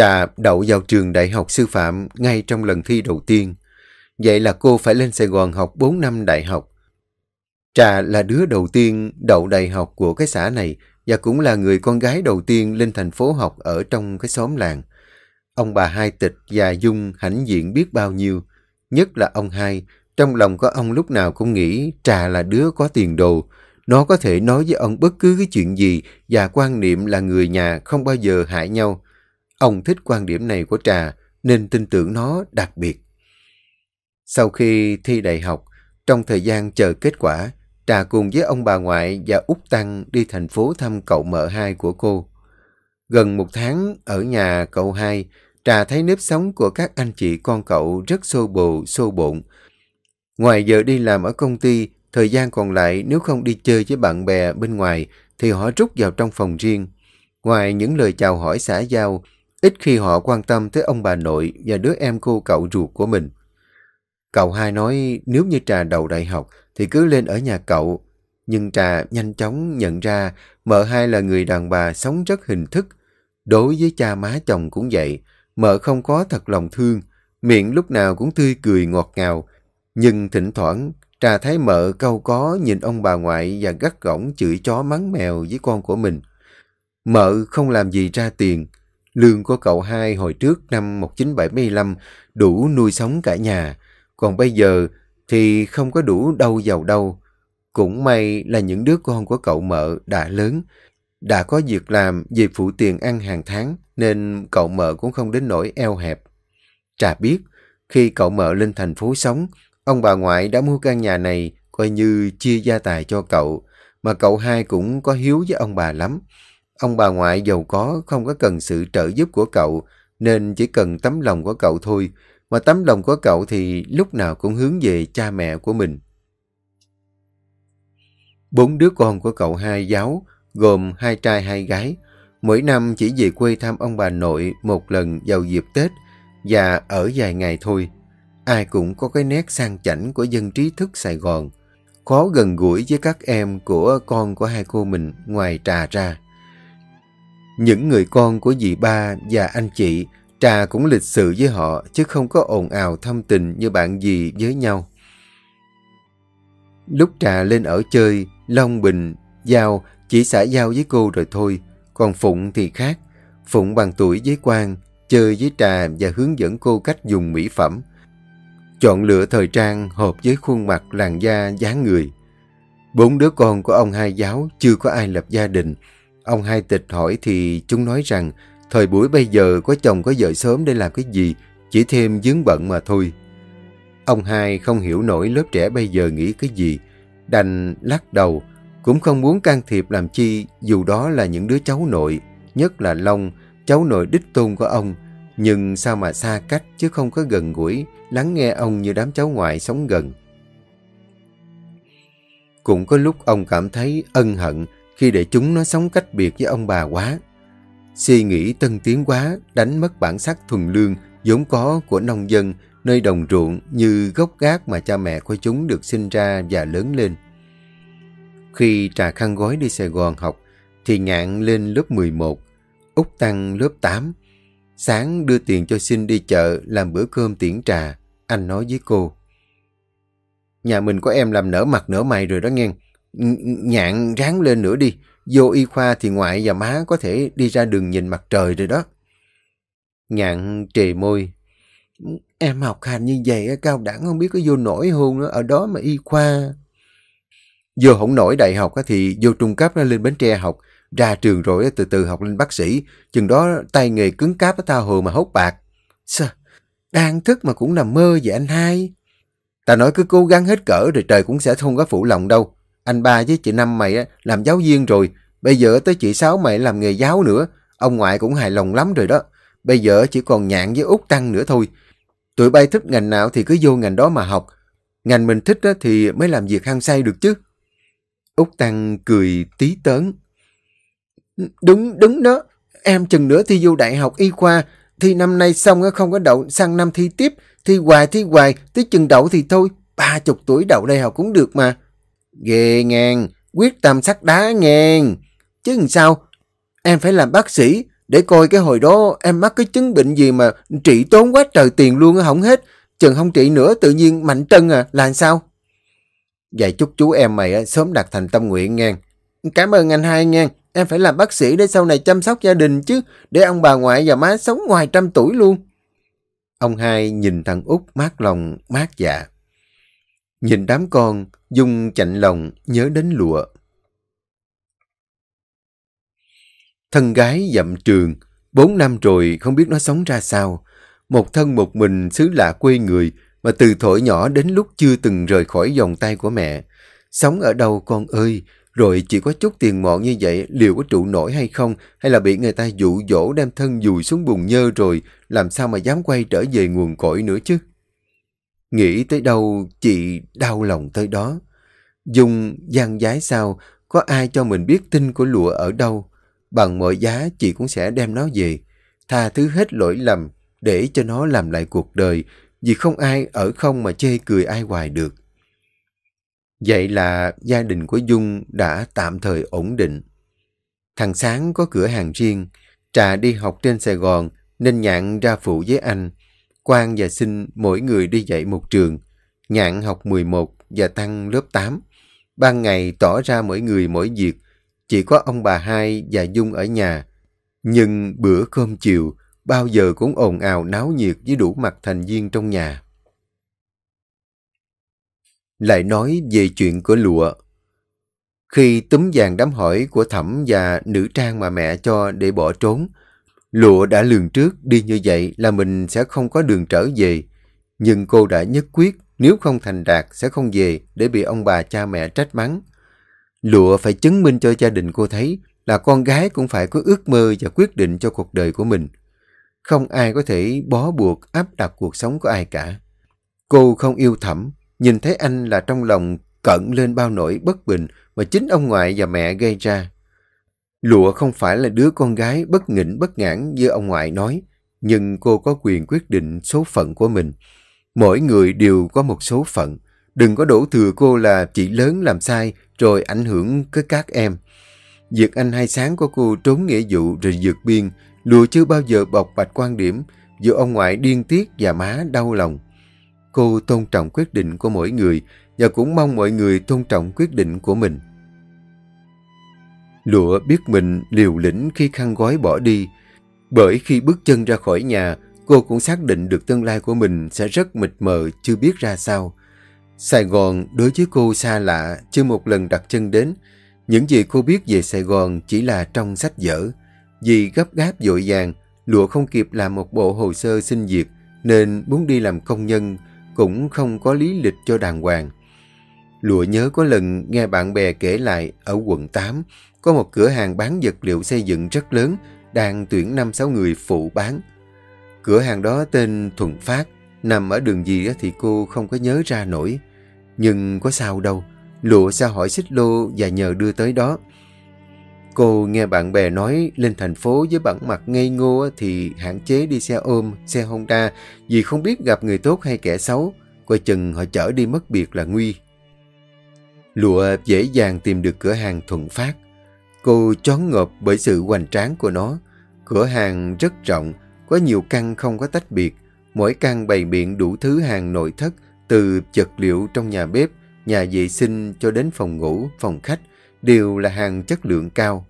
Trà đậu vào trường đại học sư phạm ngay trong lần thi đầu tiên. Vậy là cô phải lên Sài Gòn học 4 năm đại học. Trà là đứa đầu tiên đậu đại học của cái xã này và cũng là người con gái đầu tiên lên thành phố học ở trong cái xóm làng. Ông bà Hai Tịch và Dung hãnh diện biết bao nhiêu. Nhất là ông Hai, trong lòng có ông lúc nào cũng nghĩ Trà là đứa có tiền đồ. Nó có thể nói với ông bất cứ cái chuyện gì và quan niệm là người nhà không bao giờ hại nhau. Ông thích quan điểm này của Trà nên tin tưởng nó đặc biệt. Sau khi thi đại học, trong thời gian chờ kết quả, Trà cùng với ông bà ngoại và Út Tăng đi thành phố thăm cậu mợ hai của cô. Gần một tháng ở nhà cậu hai, Trà thấy nếp sống của các anh chị con cậu rất xô bồ, xô bộn. Ngoài giờ đi làm ở công ty, thời gian còn lại nếu không đi chơi với bạn bè bên ngoài thì họ rút vào trong phòng riêng. Ngoài những lời chào hỏi xã giao, Ít khi họ quan tâm tới ông bà nội và đứa em cô cậu ruột của mình. Cậu hai nói nếu như Trà đầu đại học thì cứ lên ở nhà cậu. Nhưng Trà nhanh chóng nhận ra mợ hai là người đàn bà sống rất hình thức. Đối với cha má chồng cũng vậy, mợ không có thật lòng thương, miệng lúc nào cũng tươi cười ngọt ngào. Nhưng thỉnh thoảng Trà thấy mợ câu có nhìn ông bà ngoại và gắt gỏng chửi chó mắng mèo với con của mình. Mợ không làm gì ra tiền. Lương của cậu hai hồi trước năm 1975 đủ nuôi sống cả nhà. Còn bây giờ thì không có đủ đâu giàu đâu. Cũng may là những đứa con của cậu mợ đã lớn, đã có việc làm về phụ tiền ăn hàng tháng nên cậu mợ cũng không đến nỗi eo hẹp. Trà biết, khi cậu mợ lên thành phố sống, ông bà ngoại đã mua căn nhà này coi như chia gia tài cho cậu, mà cậu hai cũng có hiếu với ông bà lắm. Ông bà ngoại giàu có không có cần sự trợ giúp của cậu, nên chỉ cần tấm lòng của cậu thôi, mà tấm lòng của cậu thì lúc nào cũng hướng về cha mẹ của mình. Bốn đứa con của cậu hai giáo, gồm hai trai hai gái, mỗi năm chỉ về quê thăm ông bà nội một lần vào dịp Tết và ở vài ngày thôi. Ai cũng có cái nét sang chảnh của dân trí thức Sài Gòn, khó gần gũi với các em của con của hai cô mình ngoài trà ra. Những người con của dì ba và anh chị, trà cũng lịch sự với họ chứ không có ồn ào thâm tình như bạn dì với nhau. Lúc trà lên ở chơi, Long Bình, Giao chỉ xã giao với cô rồi thôi, còn Phụng thì khác. Phụng bằng tuổi với Quang, chơi với trà và hướng dẫn cô cách dùng mỹ phẩm. Chọn lựa thời trang hợp với khuôn mặt làn da dáng người. Bốn đứa con của ông hai giáo chưa có ai lập gia đình. Ông hai tịch hỏi thì chúng nói rằng thời buổi bây giờ có chồng có vợ sớm để làm cái gì, chỉ thêm dướng bận mà thôi. Ông hai không hiểu nổi lớp trẻ bây giờ nghĩ cái gì, đành lắc đầu, cũng không muốn can thiệp làm chi dù đó là những đứa cháu nội, nhất là Long, cháu nội đích tôn của ông, nhưng sao mà xa cách chứ không có gần gũi, lắng nghe ông như đám cháu ngoại sống gần. Cũng có lúc ông cảm thấy ân hận khi để chúng nó sống cách biệt với ông bà quá. Suy nghĩ tân tiến quá, đánh mất bản sắc thuần lương, vốn có của nông dân nơi đồng ruộng như gốc gác mà cha mẹ của chúng được sinh ra và lớn lên. Khi trà khăn gói đi Sài Gòn học, thì ngạn lên lớp 11, Úc Tăng lớp 8. Sáng đưa tiền cho xin đi chợ làm bữa cơm tiễn trà, anh nói với cô. Nhà mình có em làm nở mặt nở mày rồi đó nghe. Nhạn ráng lên nữa đi. Vô y khoa thì ngoại và má có thể đi ra đường nhìn mặt trời rồi đó. Nhạn trề môi. Em học hành như vậy, cao đẳng không biết có vô nổi hôn nữa. Ở đó mà y khoa. Vô không nổi đại học thì vô trung cấp lên Bến Tre học. Ra trường rồi từ từ học lên bác sĩ. Chừng đó tay nghề cứng cáp tha hồ mà hốt bạc. Sao? Đang thức mà cũng nằm mơ vậy anh hai. Ta nói cứ cố gắng hết cỡ rồi trời cũng sẽ không có phụ lòng đâu. Anh ba với chị Năm mày làm giáo viên rồi. Bây giờ tới chị Sáu mày làm nghề giáo nữa. Ông ngoại cũng hài lòng lắm rồi đó. Bây giờ chỉ còn nhạn với út tăng nữa thôi. Tụi bay thích ngành nào thì cứ vô ngành đó mà học. Ngành mình thích thì mới làm việc hăng say được chứ. Út Tăng cười tí tớn. Đúng, đúng đó. Em chừng nữa thi vô đại học y khoa. Thi năm nay xong không có đậu sang năm thi tiếp. Thi hoài, thi hoài. Tới chừng đậu thì thôi. Ba chục tuổi đậu đại học cũng được mà. Ghê ngang. Quyết tâm sắc đá ngang. Chứ làm sao? Em phải làm bác sĩ. Để coi cái hồi đó em mắc cái chứng bệnh gì mà trị tốn quá trời tiền luôn không hết. Chừng không trị nữa tự nhiên mạnh trân à. Là sao? Vậy chúc chú em mày sớm đạt thành tâm nguyện ngang. Cảm ơn anh hai ngang. Em phải làm bác sĩ để sau này chăm sóc gia đình chứ. Để ông bà ngoại và má sống ngoài trăm tuổi luôn. Ông hai nhìn thằng út mát lòng, mát dạ. Nhìn đám con, Dung chạnh lòng, nhớ đến lụa. Thân gái dậm trường, bốn năm rồi không biết nó sống ra sao. Một thân một mình xứ lạ quê người, mà từ thổi nhỏ đến lúc chưa từng rời khỏi vòng tay của mẹ. Sống ở đâu con ơi, rồi chỉ có chút tiền mọn như vậy liệu có trụ nổi hay không, hay là bị người ta dụ dỗ đem thân dùi xuống bùn nhơ rồi, làm sao mà dám quay trở về nguồn cội nữa chứ. Nghĩ tới đâu, chị đau lòng tới đó. Dung gian giái sao, có ai cho mình biết tin của lụa ở đâu. Bằng mọi giá chị cũng sẽ đem nó về. tha thứ hết lỗi lầm để cho nó làm lại cuộc đời vì không ai ở không mà chê cười ai hoài được. Vậy là gia đình của Dung đã tạm thời ổn định. Thằng Sáng có cửa hàng riêng, Trà đi học trên Sài Gòn nên Nhạn ra phụ với anh. Quang và Sinh mỗi người đi dạy một trường. Nhạn học 11 và Tăng lớp 8. Ban ngày tỏ ra mỗi người mỗi việc, chỉ có ông bà hai và Dung ở nhà. Nhưng bữa cơm chiều, bao giờ cũng ồn ào náo nhiệt với đủ mặt thành viên trong nhà. Lại nói về chuyện của lụa. Khi túm vàng đám hỏi của thẩm và nữ trang mà mẹ cho để bỏ trốn, lụa đã lường trước đi như vậy là mình sẽ không có đường trở về. Nhưng cô đã nhất quyết nếu không thành đạt sẽ không về để bị ông bà cha mẹ trách mắng. Lụa phải chứng minh cho gia đình cô thấy là con gái cũng phải có ước mơ và quyết định cho cuộc đời của mình. Không ai có thể bó buộc áp đặt cuộc sống của ai cả. Cô không yêu thẩm, nhìn thấy anh là trong lòng cận lên bao nỗi bất bình mà chính ông ngoại và mẹ gây ra. Lụa không phải là đứa con gái bất nghỉnh bất ngãn như ông ngoại nói, nhưng cô có quyền quyết định số phận của mình. Mỗi người đều có một số phận. Đừng có đổ thừa cô là chị lớn làm sai rồi ảnh hưởng tới các em. Việc anh hai sáng của cô trốn nghĩa vụ rồi vượt biên, lùa chưa bao giờ bộc bạch quan điểm, dù ông ngoại điên tiết và má đau lòng. Cô tôn trọng quyết định của mỗi người và cũng mong mọi người tôn trọng quyết định của mình. Lụa biết mình liều lĩnh khi khăn gói bỏ đi, bởi khi bước chân ra khỏi nhà, cô cũng xác định được tương lai của mình sẽ rất mịt mờ chưa biết ra sao. Sài Gòn đối với cô xa lạ, chưa một lần đặt chân đến. Những gì cô biết về Sài Gòn chỉ là trong sách vở. Vì gấp gáp dội vàng, Lụa không kịp làm một bộ hồ sơ xin việc, nên muốn đi làm công nhân, cũng không có lý lịch cho đàng hoàng. Lụa nhớ có lần nghe bạn bè kể lại ở quận 8, có một cửa hàng bán vật liệu xây dựng rất lớn, đang tuyển 5-6 người phụ bán. Cửa hàng đó tên Thuận Phát, nằm ở đường gì thì cô không có nhớ ra nổi. Nhưng có sao đâu, lụa sao hỏi xích lô và nhờ đưa tới đó. Cô nghe bạn bè nói lên thành phố với bản mặt ngây ngô thì hạn chế đi xe ôm, xe Honda vì không biết gặp người tốt hay kẻ xấu, coi chừng họ chở đi mất biệt là nguy. Lụa dễ dàng tìm được cửa hàng thuận phát. Cô chón ngợp bởi sự hoành tráng của nó. Cửa hàng rất rộng, có nhiều căn không có tách biệt. Mỗi căn bày biện đủ thứ hàng nội thất, từ vật liệu trong nhà bếp, nhà vệ sinh cho đến phòng ngủ, phòng khách, đều là hàng chất lượng cao.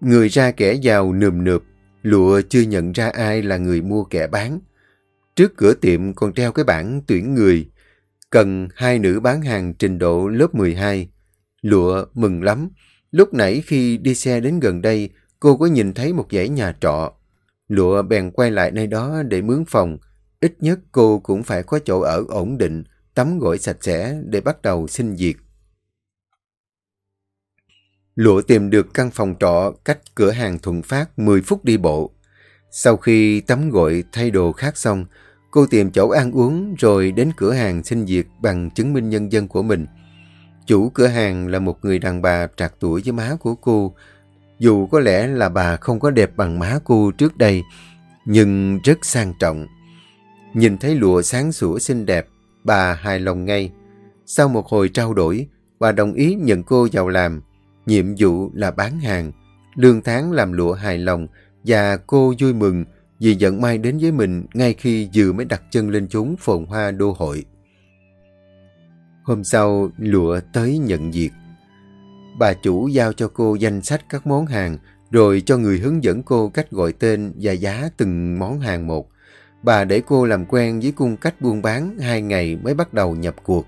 Người ra kẻ giàu nườm nượp, lụa chưa nhận ra ai là người mua kẻ bán. Trước cửa tiệm còn treo cái bảng tuyển người, cần hai nữ bán hàng trình độ lớp 12. Lụa mừng lắm. Lúc nãy khi đi xe đến gần đây, cô có nhìn thấy một dãy nhà trọ. Lụa bèn quay lại nơi đó để mướn phòng. Ít nhất cô cũng phải có chỗ ở ổn định, tắm gội sạch sẽ để bắt đầu sinh việc. Lụa tìm được căn phòng trọ cách cửa hàng Thuận Phát 10 phút đi bộ. Sau khi tắm gội thay đồ khác xong, cô tìm chỗ ăn uống rồi đến cửa hàng xin việc bằng chứng minh nhân dân của mình. Chủ cửa hàng là một người đàn bà trạc tuổi với má của cô. Dù có lẽ là bà không có đẹp bằng má cô trước đây, nhưng rất sang trọng. Nhìn thấy lụa sáng sủa xinh đẹp, bà hài lòng ngay. Sau một hồi trao đổi, bà đồng ý nhận cô vào làm. Nhiệm vụ là bán hàng, lương tháng làm lụa hài lòng và cô vui mừng vì vận may đến với mình ngay khi vừa mới đặt chân lên chốn phồn hoa đô hội. Hôm sau, lụa tới nhận việc. Bà chủ giao cho cô danh sách các món hàng, rồi cho người hướng dẫn cô cách gọi tên và giá từng món hàng một. Bà để cô làm quen với cung cách buôn bán hai ngày mới bắt đầu nhập cuộc.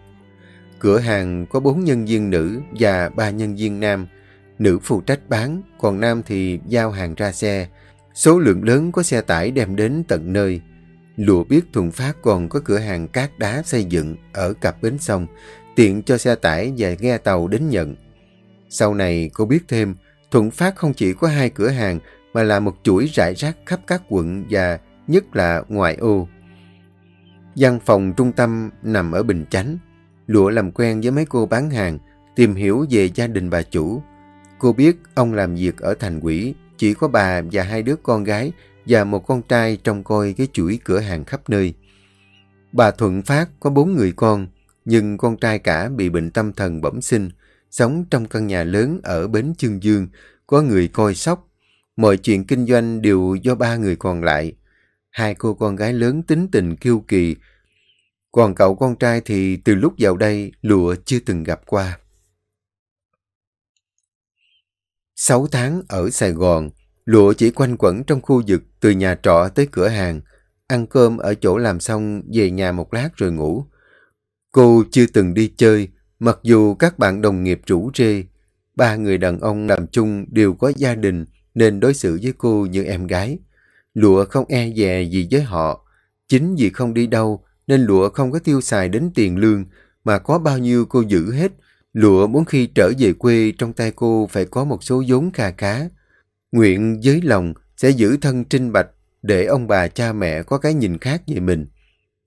Cửa hàng có bốn nhân viên nữ và ba nhân viên nam. Nữ phụ trách bán, còn nam thì giao hàng ra xe. Số lượng lớn có xe tải đem đến tận nơi. Lụa biết Thuận Phát còn có cửa hàng cát đá xây dựng ở cặp bến sông, tiện cho xe tải và ghe tàu đến nhận. Sau này cô biết thêm, Thuận Phát không chỉ có hai cửa hàng mà là một chuỗi rải rác khắp các quận và nhất là ngoại ô. Văn phòng trung tâm nằm ở Bình Chánh. Lụa làm quen với mấy cô bán hàng, tìm hiểu về gia đình bà chủ. Cô biết ông làm việc ở thành quỹ, chỉ có bà và hai đứa con gái và một con trai trông coi cái chuỗi cửa hàng khắp nơi. Bà Thuận Phát có bốn người con, nhưng con trai cả bị bệnh tâm thần bẩm sinh, sống trong căn nhà lớn ở Bến Chương Dương, có người coi sóc. Mọi chuyện kinh doanh đều do ba người còn lại. Hai cô con gái lớn tính tình kiêu kỳ, còn cậu con trai thì từ lúc vào đây lụa chưa từng gặp qua. Sáu tháng ở Sài Gòn, lụa chỉ quanh quẩn trong khu vực từ nhà trọ tới cửa hàng, ăn cơm ở chỗ làm xong về nhà một lát rồi ngủ. Cô chưa từng đi chơi, mặc dù các bạn đồng nghiệp rủ rê, ba người đàn ông làm chung đều có gia đình nên đối xử với cô như em gái. Lụa không e dè gì với họ, chính vì không đi đâu nên lụa không có tiêu xài đến tiền lương mà có bao nhiêu cô giữ hết. Lụa muốn khi trở về quê trong tay cô phải có một số vốn kha cá. Nguyện với lòng sẽ giữ thân trinh bạch để ông bà cha mẹ có cái nhìn khác về mình.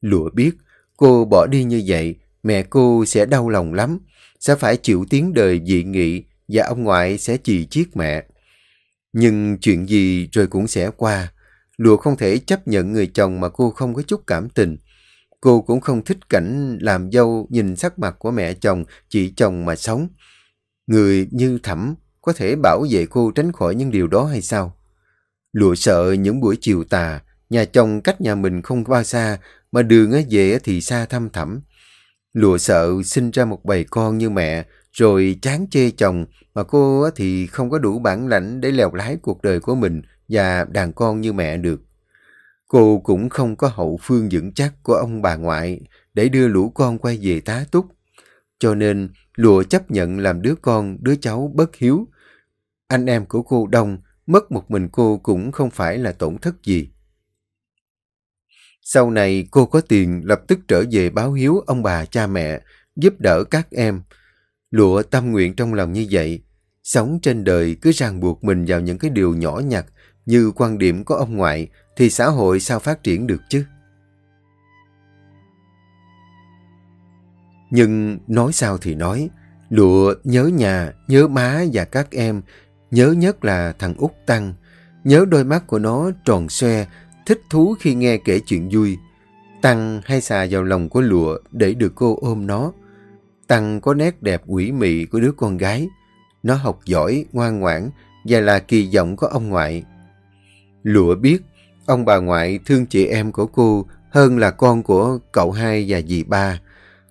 Lụa biết cô bỏ đi như vậy mẹ cô sẽ đau lòng lắm, sẽ phải chịu tiếng đời dị nghị và ông ngoại sẽ chì chiết mẹ. Nhưng chuyện gì rồi cũng sẽ qua. Lụa không thể chấp nhận người chồng mà cô không có chút cảm tình. Cô cũng không thích cảnh làm dâu nhìn sắc mặt của mẹ chồng, chị chồng mà sống. Người như thẩm có thể bảo vệ cô tránh khỏi những điều đó hay sao? Lụa sợ những buổi chiều tà, nhà chồng cách nhà mình không bao xa, mà đường về thì xa thăm thẳm. Lụa sợ sinh ra một bầy con như mẹ, rồi chán chê chồng, mà cô thì không có đủ bản lãnh để lèo lái cuộc đời của mình và đàn con như mẹ được. Cô cũng không có hậu phương vững chắc của ông bà ngoại để đưa lũ con quay về tá túc. Cho nên lụa chấp nhận làm đứa con, đứa cháu bất hiếu. Anh em của cô đông, mất một mình cô cũng không phải là tổn thất gì. Sau này cô có tiền lập tức trở về báo hiếu ông bà cha mẹ, giúp đỡ các em. Lụa tâm nguyện trong lòng như vậy, sống trên đời cứ ràng buộc mình vào những cái điều nhỏ nhặt như quan điểm của ông ngoại thì xã hội sao phát triển được chứ? Nhưng nói sao thì nói, lụa nhớ nhà, nhớ má và các em, nhớ nhất là thằng út Tăng, nhớ đôi mắt của nó tròn xoe, thích thú khi nghe kể chuyện vui. Tăng hay xà vào lòng của lụa để được cô ôm nó. Tăng có nét đẹp quỷ mị của đứa con gái. Nó học giỏi, ngoan ngoãn và là kỳ vọng của ông ngoại. Lụa biết ông bà ngoại thương chị em của cô hơn là con của cậu hai và dì ba.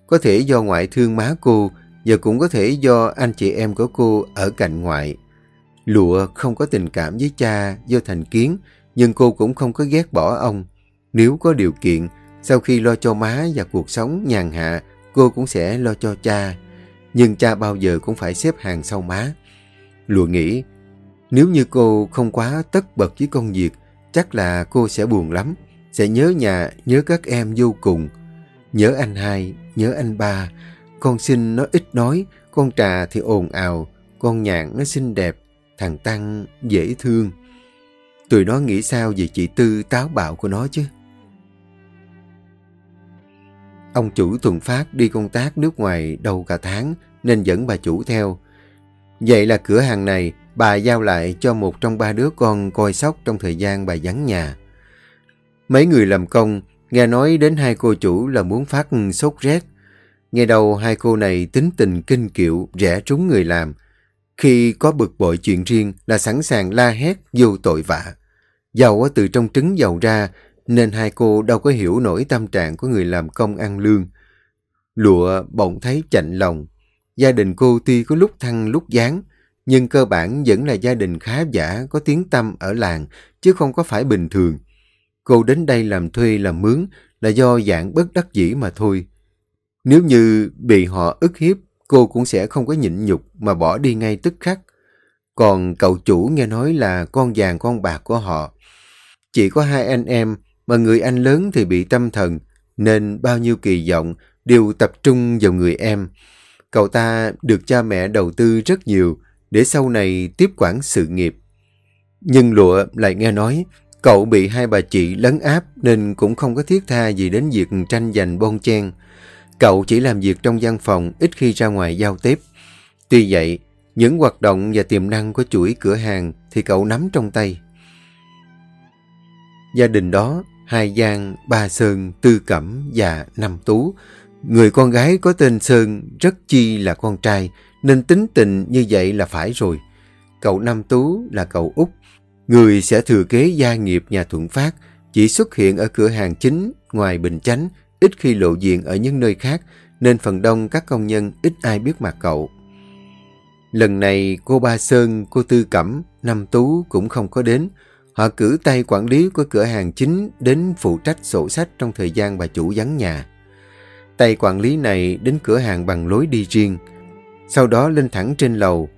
Có thể do ngoại thương má cô và cũng có thể do anh chị em của cô ở cạnh ngoại. Lụa không có tình cảm với cha do thành kiến nhưng cô cũng không có ghét bỏ ông. Nếu có điều kiện, sau khi lo cho má và cuộc sống nhàn hạ, cô cũng sẽ lo cho cha. Nhưng cha bao giờ cũng phải xếp hàng sau má. Lụa nghĩ, nếu như cô không quá tất bật với công việc, chắc là cô sẽ buồn lắm. Sẽ nhớ nhà, nhớ các em vô cùng. Nhớ anh hai, nhớ anh ba. Con xin nó ít nói, con trà thì ồn ào, con nhạn nó xinh đẹp, thằng Tăng dễ thương. Tụi nó nghĩ sao về chị Tư táo bạo của nó chứ? Ông chủ Thuần Phát đi công tác nước ngoài đầu cả tháng nên dẫn bà chủ theo. Vậy là cửa hàng này bà giao lại cho một trong ba đứa con coi sóc trong thời gian bà vắng nhà. Mấy người làm công nghe nói đến hai cô chủ là muốn phát sốt rét. Nghe đầu hai cô này tính tình kinh kiệu, rẻ trúng người làm. Khi có bực bội chuyện riêng là sẵn sàng la hét vô tội vạ. Dầu từ trong trứng dầu ra, nên hai cô đâu có hiểu nổi tâm trạng của người làm công ăn lương. Lụa bỗng thấy chạnh lòng. Gia đình cô tuy có lúc thăng lúc gián, nhưng cơ bản vẫn là gia đình khá giả, có tiếng tâm ở làng, chứ không có phải bình thường. Cô đến đây làm thuê làm mướn là do dạng bất đắc dĩ mà thôi. Nếu như bị họ ức hiếp, cô cũng sẽ không có nhịn nhục mà bỏ đi ngay tức khắc. Còn cậu chủ nghe nói là con vàng con bạc của họ. Chỉ có hai anh em, mà người anh lớn thì bị tâm thần, nên bao nhiêu kỳ vọng đều tập trung vào người em. Cậu ta được cha mẹ đầu tư rất nhiều để sau này tiếp quản sự nghiệp. Nhưng lụa lại nghe nói cậu bị hai bà chị lấn áp nên cũng không có thiết tha gì đến việc tranh giành bon chen. Cậu chỉ làm việc trong văn phòng, ít khi ra ngoài giao tiếp. Tuy vậy, những hoạt động và tiềm năng của chuỗi cửa hàng thì cậu nắm trong tay. Gia đình đó, hai Giang, ba Sơn, Tư Cẩm và Năm Tú. Người con gái có tên Sơn rất chi là con trai, nên tính tình như vậy là phải rồi. Cậu Năm Tú là cậu Út, người sẽ thừa kế gia nghiệp nhà Thuận Phát, chỉ xuất hiện ở cửa hàng chính ngoài Bình Chánh, ít khi lộ diện ở những nơi khác, nên phần đông các công nhân ít ai biết mặt cậu. Lần này cô Ba Sơn, cô Tư Cẩm, Năm Tú cũng không có đến. Họ cử tay quản lý của cửa hàng chính đến phụ trách sổ sách trong thời gian bà chủ vắng nhà. Tay quản lý này đến cửa hàng bằng lối đi riêng, sau đó lên thẳng trên lầu.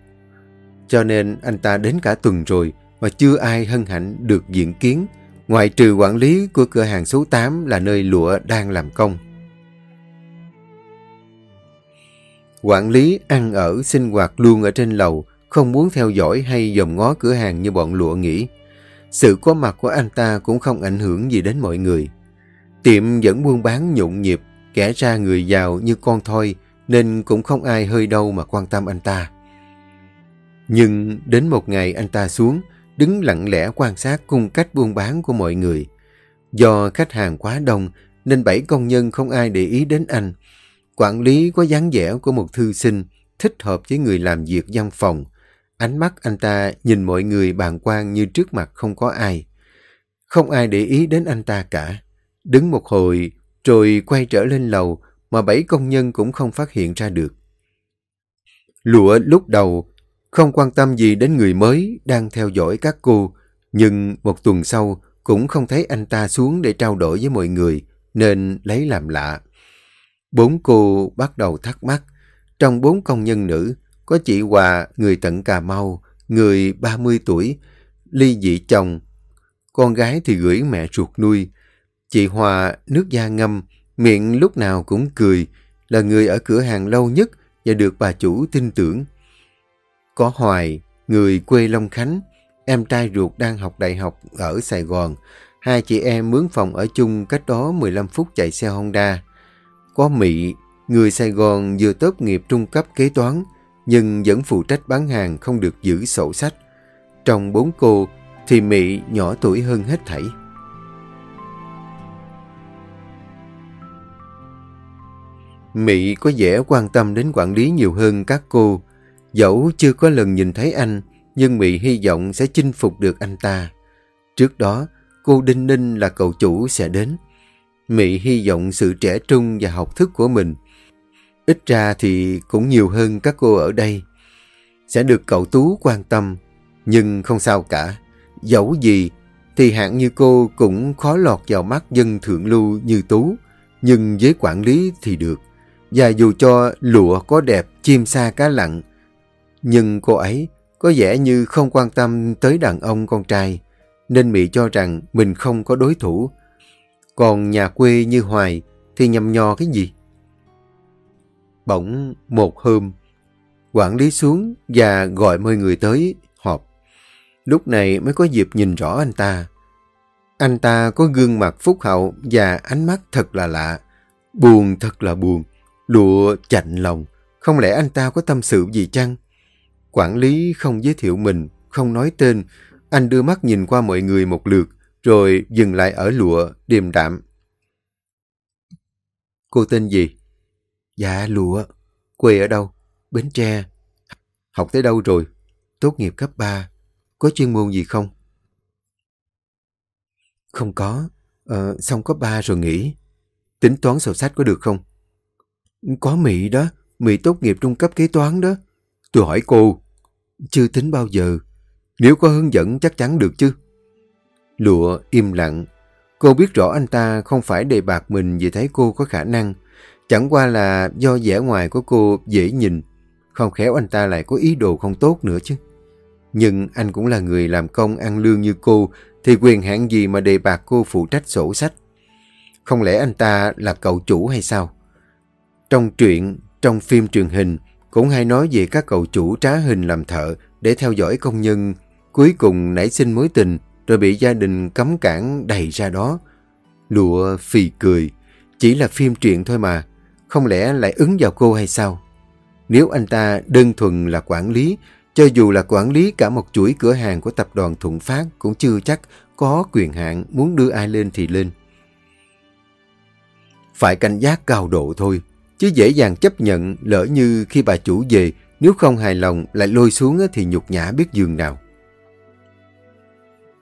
Cho nên anh ta đến cả tuần rồi mà chưa ai hân hạnh được diện kiến, ngoại trừ quản lý của cửa hàng số 8 là nơi lụa đang làm công. Quản lý ăn ở sinh hoạt luôn ở trên lầu, không muốn theo dõi hay dòm ngó cửa hàng như bọn lụa nghĩ. Sự có mặt của anh ta cũng không ảnh hưởng gì đến mọi người. Tiệm vẫn buôn bán nhộn nhịp, kẻ ra người giàu như con thôi, nên cũng không ai hơi đâu mà quan tâm anh ta. Nhưng đến một ngày anh ta xuống, đứng lặng lẽ quan sát cung cách buôn bán của mọi người. Do khách hàng quá đông, nên bảy công nhân không ai để ý đến anh, Quản lý có dáng vẻ của một thư sinh, thích hợp với người làm việc văn phòng. Ánh mắt anh ta nhìn mọi người bàn quan như trước mặt không có ai. Không ai để ý đến anh ta cả. Đứng một hồi rồi quay trở lên lầu mà bảy công nhân cũng không phát hiện ra được. Lụa lúc đầu không quan tâm gì đến người mới đang theo dõi các cô, nhưng một tuần sau cũng không thấy anh ta xuống để trao đổi với mọi người, nên lấy làm lạ. Bốn cô bắt đầu thắc mắc. Trong bốn công nhân nữ, có chị Hòa, người tận Cà Mau, người 30 tuổi, ly dị chồng. Con gái thì gửi mẹ ruột nuôi. Chị Hòa nước da ngâm, miệng lúc nào cũng cười, là người ở cửa hàng lâu nhất và được bà chủ tin tưởng. Có Hoài, người quê Long Khánh, em trai ruột đang học đại học ở Sài Gòn. Hai chị em mướn phòng ở chung cách đó 15 phút chạy xe Honda. Có Mỹ người Sài Gòn vừa tốt nghiệp trung cấp kế toán, nhưng vẫn phụ trách bán hàng không được giữ sổ sách. Trong bốn cô, thì Mỹ nhỏ tuổi hơn hết thảy. Mỹ có vẻ quan tâm đến quản lý nhiều hơn các cô. Dẫu chưa có lần nhìn thấy anh, nhưng mỹ hy vọng sẽ chinh phục được anh ta. Trước đó, cô Đinh Ninh là cậu chủ sẽ đến. mỹ hy vọng sự trẻ trung và học thức của mình. Ít ra thì cũng nhiều hơn các cô ở đây. Sẽ được cậu Tú quan tâm, nhưng không sao cả. Dẫu gì thì hạng như cô cũng khó lọt vào mắt dân thượng lưu như Tú, nhưng với quản lý thì được. Và dù cho lụa có đẹp, chim sa cá lặng, nhưng cô ấy có vẻ như không quan tâm tới đàn ông con trai, nên Mỹ cho rằng mình không có đối thủ, còn nhà quê như Hoài thì nhầm nhò cái gì? Bỗng một hôm, quản lý xuống và gọi mời người tới họp. Lúc này mới có dịp nhìn rõ anh ta. Anh ta có gương mặt phúc hậu và ánh mắt thật là lạ. Buồn thật là buồn, lụa chạnh lòng. Không lẽ anh ta có tâm sự gì chăng? Quản lý không giới thiệu mình, không nói tên. Anh đưa mắt nhìn qua mọi người một lượt, rồi dừng lại ở lụa, điềm đạm. Cô tên gì? Dạ lụa. Quê ở đâu? Bến Tre. Học tới đâu rồi? Tốt nghiệp cấp 3. Có chuyên môn gì không? Không có. Ờ, xong cấp 3 rồi nghỉ. Tính toán sổ sách có được không? Có Mỹ đó. Mỹ tốt nghiệp trung cấp kế toán đó. Tôi hỏi cô. Chưa tính bao giờ. Nếu có hướng dẫn chắc chắn được chứ. Lụa im lặng. Cô biết rõ anh ta không phải đề bạc mình vì thấy cô có khả năng. Chẳng qua là do vẻ ngoài của cô dễ nhìn. Không khéo anh ta lại có ý đồ không tốt nữa chứ. Nhưng anh cũng là người làm công ăn lương như cô thì quyền hạn gì mà đề bạc cô phụ trách sổ sách. Không lẽ anh ta là cậu chủ hay sao? Trong truyện, trong phim truyền hình cũng hay nói về các cậu chủ trá hình làm thợ để theo dõi công nhân cuối cùng nảy sinh mối tình rồi bị gia đình cấm cản đầy ra đó. Lụa phì cười, chỉ là phim truyện thôi mà, không lẽ lại ứng vào cô hay sao? Nếu anh ta đơn thuần là quản lý, cho dù là quản lý cả một chuỗi cửa hàng của tập đoàn Thuận Phát cũng chưa chắc có quyền hạn muốn đưa ai lên thì lên. Phải cảnh giác cao độ thôi, chứ dễ dàng chấp nhận lỡ như khi bà chủ về, nếu không hài lòng lại lôi xuống thì nhục nhã biết giường nào.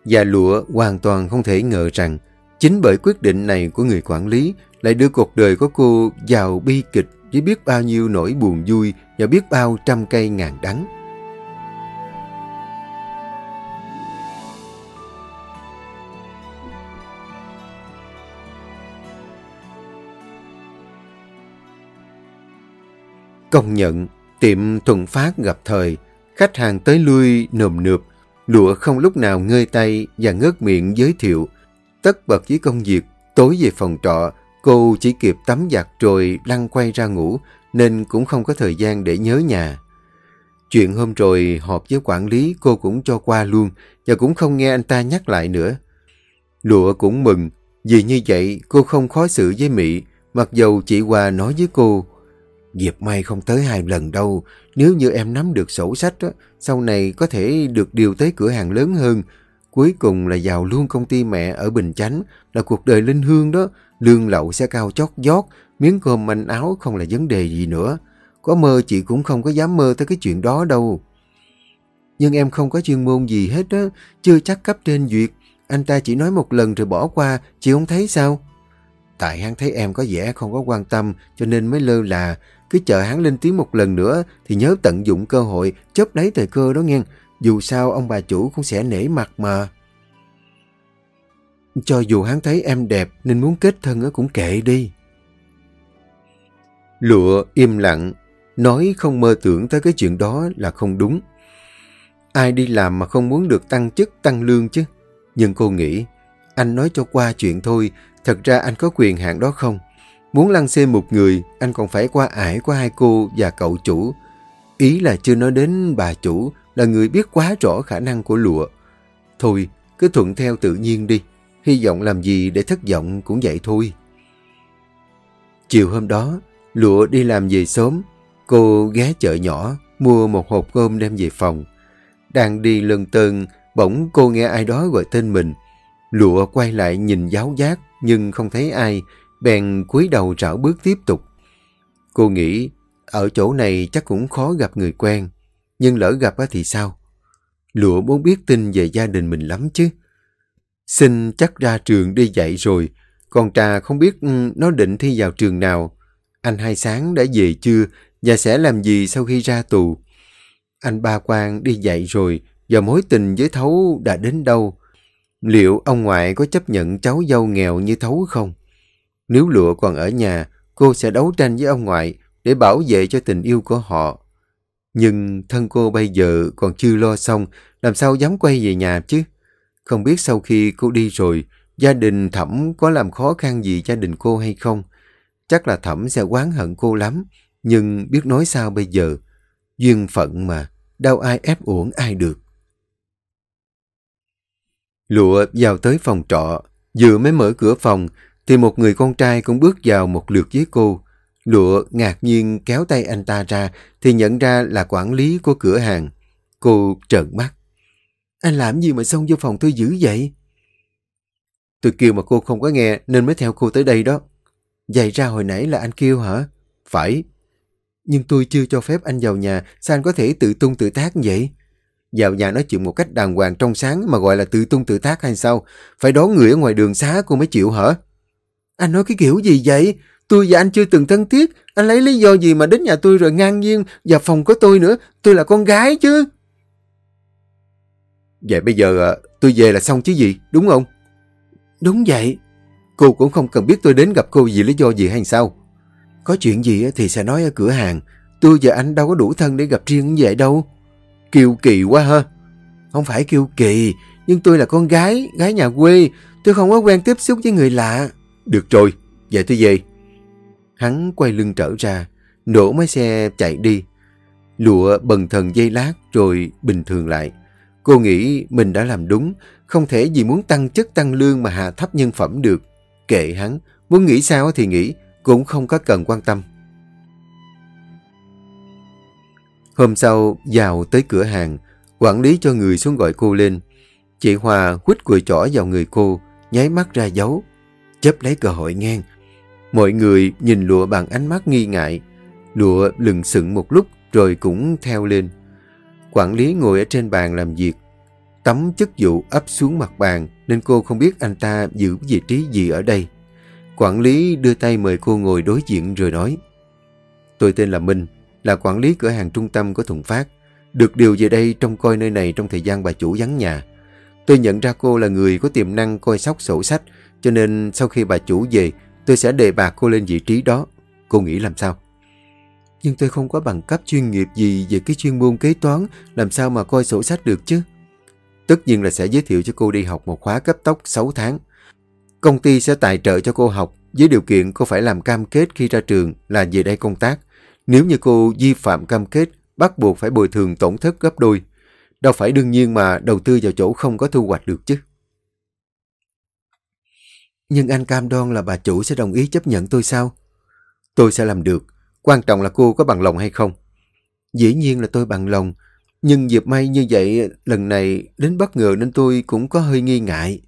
Và lụa hoàn toàn không thể ngờ rằng chính bởi quyết định này của người quản lý lại đưa cuộc đời của cô vào bi kịch với biết bao nhiêu nỗi buồn vui và biết bao trăm cây ngàn đắng. Công nhận, tiệm thuận phát gặp thời, khách hàng tới lui nồm nượp, lụa không lúc nào ngơi tay và ngớt miệng giới thiệu. Tất bật với công việc, tối về phòng trọ, cô chỉ kịp tắm giặt rồi lăn quay ra ngủ, nên cũng không có thời gian để nhớ nhà. Chuyện hôm rồi họp với quản lý cô cũng cho qua luôn và cũng không nghe anh ta nhắc lại nữa. Lụa cũng mừng, vì như vậy cô không khó xử với Mỹ, mặc dầu chị Hòa nói với cô Diệp may không tới hai lần đâu. Nếu như em nắm được sổ sách, á, sau này có thể được điều tới cửa hàng lớn hơn. Cuối cùng là vào luôn công ty mẹ ở Bình Chánh, là cuộc đời linh hương đó. Lương lậu sẽ cao chót giót, miếng cơm manh áo không là vấn đề gì nữa. Có mơ chị cũng không có dám mơ tới cái chuyện đó đâu. Nhưng em không có chuyên môn gì hết đó, chưa chắc cấp trên duyệt. Anh ta chỉ nói một lần rồi bỏ qua, chị không thấy sao? Tại hắn thấy em có vẻ không có quan tâm cho nên mới lơ là, cứ chờ hắn lên tiếng một lần nữa thì nhớ tận dụng cơ hội chớp lấy thời cơ đó nghe. Dù sao ông bà chủ cũng sẽ nể mặt mà. Cho dù hắn thấy em đẹp nên muốn kết thân cũng kệ đi. Lụa im lặng, nói không mơ tưởng tới cái chuyện đó là không đúng. Ai đi làm mà không muốn được tăng chức, tăng lương chứ? Nhưng cô nghĩ, anh nói cho qua chuyện thôi, thật ra anh có quyền hạn đó không? Muốn lăng xê một người, anh còn phải qua ải của hai cô và cậu chủ. Ý là chưa nói đến bà chủ là người biết quá rõ khả năng của lụa. Thôi, cứ thuận theo tự nhiên đi. Hy vọng làm gì để thất vọng cũng vậy thôi. Chiều hôm đó, lụa đi làm về sớm. Cô ghé chợ nhỏ, mua một hộp cơm đem về phòng. Đang đi lân tơn, bỗng cô nghe ai đó gọi tên mình. Lụa quay lại nhìn giáo giác nhưng không thấy ai, bèn cúi đầu rảo bước tiếp tục. Cô nghĩ, ở chỗ này chắc cũng khó gặp người quen, nhưng lỡ gặp thì sao? Lụa muốn biết tin về gia đình mình lắm chứ. sinh chắc ra trường đi dạy rồi, còn Trà không biết ừ, nó định thi vào trường nào. Anh Hai Sáng đã về chưa và sẽ làm gì sau khi ra tù? Anh Ba Quang đi dạy rồi và mối tình với Thấu đã đến đâu? Liệu ông ngoại có chấp nhận cháu dâu nghèo như Thấu không? Nếu lụa còn ở nhà, cô sẽ đấu tranh với ông ngoại để bảo vệ cho tình yêu của họ. Nhưng thân cô bây giờ còn chưa lo xong, làm sao dám quay về nhà chứ? Không biết sau khi cô đi rồi, gia đình Thẩm có làm khó khăn gì gia đình cô hay không? Chắc là Thẩm sẽ oán hận cô lắm, nhưng biết nói sao bây giờ? Duyên phận mà, đâu ai ép uổng ai được. Lụa vào tới phòng trọ, vừa mới mở cửa phòng thì một người con trai cũng bước vào một lượt với cô. Lụa ngạc nhiên kéo tay anh ta ra thì nhận ra là quản lý của cửa hàng. Cô trợn mắt. Anh làm gì mà xông vô phòng tôi dữ vậy? Tôi kêu mà cô không có nghe nên mới theo cô tới đây đó. Vậy ra hồi nãy là anh kêu hả? Phải. Nhưng tôi chưa cho phép anh vào nhà, sao anh có thể tự tung tự tác vậy? Vào nhà nói chuyện một cách đàng hoàng trong sáng mà gọi là tự tung tự tác hay sao? Phải đón người ở ngoài đường xá cô mới chịu hả? Anh nói cái kiểu gì vậy? Tôi và anh chưa từng thân thiết. Anh lấy lý do gì mà đến nhà tôi rồi ngang nhiên vào phòng của tôi nữa? Tôi là con gái chứ. Vậy bây giờ à, tôi về là xong chứ gì, đúng không? Đúng vậy. Cô cũng không cần biết tôi đến gặp cô vì lý do gì hay sao. Có chuyện gì thì sẽ nói ở cửa hàng. Tôi và anh đâu có đủ thân để gặp riêng như vậy đâu. Kiều kỳ quá ha. Không phải kiêu kỳ, nhưng tôi là con gái, gái nhà quê. Tôi không có quen tiếp xúc với người lạ. Được rồi, vậy tôi về. Hắn quay lưng trở ra, nổ máy xe chạy đi. Lụa bần thần dây lát rồi bình thường lại. Cô nghĩ mình đã làm đúng, không thể vì muốn tăng chức tăng lương mà hạ thấp nhân phẩm được. Kệ hắn, muốn nghĩ sao thì nghĩ, cũng không có cần quan tâm. Hôm sau, vào tới cửa hàng, quản lý cho người xuống gọi cô lên. Chị Hòa quýt cùi chỏ vào người cô, nháy mắt ra dấu, chấp lấy cơ hội ngang. Mọi người nhìn lụa bằng ánh mắt nghi ngại. Lụa lừng sững một lúc rồi cũng theo lên. Quản lý ngồi ở trên bàn làm việc. Tấm chức vụ ấp xuống mặt bàn nên cô không biết anh ta giữ vị trí gì ở đây. Quản lý đưa tay mời cô ngồi đối diện rồi nói Tôi tên là Minh, là quản lý cửa hàng trung tâm của Thuận Phát. Được điều về đây trông coi nơi này trong thời gian bà chủ vắng nhà. Tôi nhận ra cô là người có tiềm năng coi sóc sổ sách, cho nên sau khi bà chủ về, tôi sẽ đề bạc cô lên vị trí đó. Cô nghĩ làm sao? Nhưng tôi không có bằng cấp chuyên nghiệp gì về cái chuyên môn kế toán, làm sao mà coi sổ sách được chứ? Tất nhiên là sẽ giới thiệu cho cô đi học một khóa cấp tốc 6 tháng. Công ty sẽ tài trợ cho cô học, với điều kiện cô phải làm cam kết khi ra trường là về đây công tác. Nếu như cô vi phạm cam kết, bắt buộc phải bồi thường tổn thất gấp đôi. Đâu phải đương nhiên mà đầu tư vào chỗ không có thu hoạch được chứ. Nhưng anh cam đoan là bà chủ sẽ đồng ý chấp nhận tôi sao? Tôi sẽ làm được. Quan trọng là cô có bằng lòng hay không. Dĩ nhiên là tôi bằng lòng. Nhưng dịp may như vậy lần này đến bất ngờ nên tôi cũng có hơi nghi ngại.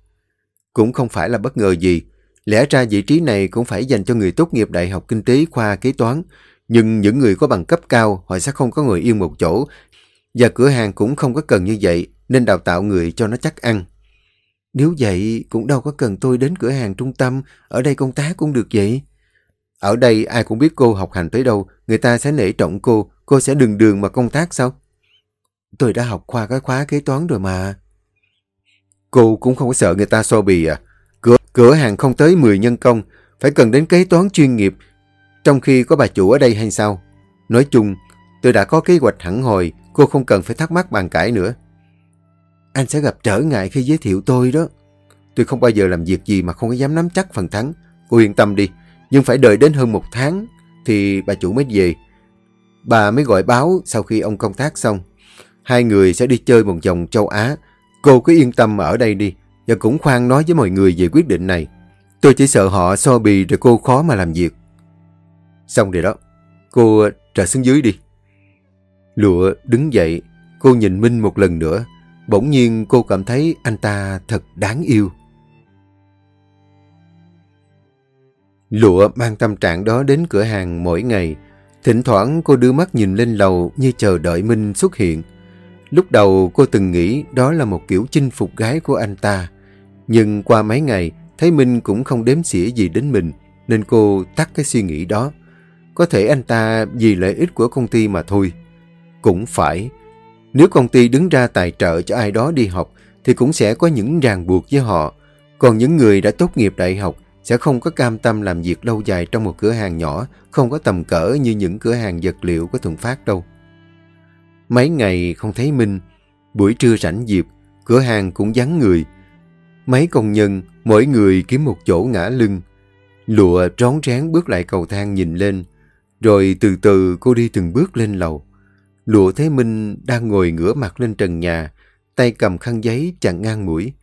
Cũng không phải là bất ngờ gì. Lẽ ra vị trí này cũng phải dành cho người tốt nghiệp Đại học Kinh tế khoa kế toán. Nhưng những người có bằng cấp cao họ sẽ không có ngồi yên một chỗ. Và cửa hàng cũng không có cần như vậy nên đào tạo người cho nó chắc ăn. Nếu vậy cũng đâu có cần tôi đến cửa hàng trung tâm, ở đây công tác cũng được vậy. Ở đây ai cũng biết cô học hành tới đâu, người ta sẽ nể trọng cô, cô sẽ đường đường mà công tác sao? Tôi đã học khoa cái khóa kế toán rồi mà. Cô cũng không có sợ người ta so bì à? Cửa, cửa hàng không tới 10 nhân công, phải cần đến kế toán chuyên nghiệp, trong khi có bà chủ ở đây hay sao? Nói chung, tôi đã có kế hoạch hẳn hồi, cô không cần phải thắc mắc bàn cãi nữa. Anh sẽ gặp trở ngại khi giới thiệu tôi đó. Tôi không bao giờ làm việc gì mà không có dám nắm chắc phần thắng. Cô yên tâm đi. Nhưng phải đợi đến hơn một tháng thì bà chủ mới về. Bà mới gọi báo sau khi ông công tác xong. Hai người sẽ đi chơi một vòng châu Á. Cô cứ yên tâm ở đây đi. Và cũng khoan nói với mọi người về quyết định này. Tôi chỉ sợ họ so bì rồi cô khó mà làm việc. Xong rồi đó. Cô trở xuống dưới đi. Lụa đứng dậy. Cô nhìn Minh một lần nữa. Bỗng nhiên cô cảm thấy anh ta thật đáng yêu. Lụa mang tâm trạng đó đến cửa hàng mỗi ngày. Thỉnh thoảng cô đưa mắt nhìn lên lầu như chờ đợi Minh xuất hiện. Lúc đầu cô từng nghĩ đó là một kiểu chinh phục gái của anh ta. Nhưng qua mấy ngày, thấy Minh cũng không đếm xỉa gì đến mình, nên cô tắt cái suy nghĩ đó. Có thể anh ta vì lợi ích của công ty mà thôi. Cũng phải, nếu công ty đứng ra tài trợ cho ai đó đi học thì cũng sẽ có những ràng buộc với họ. Còn những người đã tốt nghiệp đại học sẽ không có cam tâm làm việc lâu dài trong một cửa hàng nhỏ, không có tầm cỡ như những cửa hàng vật liệu của Thuận Phát đâu. Mấy ngày không thấy Minh, buổi trưa rảnh dịp, cửa hàng cũng vắng người. Mấy công nhân, mỗi người kiếm một chỗ ngã lưng. Lụa rón rén bước lại cầu thang nhìn lên, rồi từ từ cô đi từng bước lên lầu. Lụa Thế Minh đang ngồi ngửa mặt lên trần nhà, tay cầm khăn giấy chặn ngang mũi.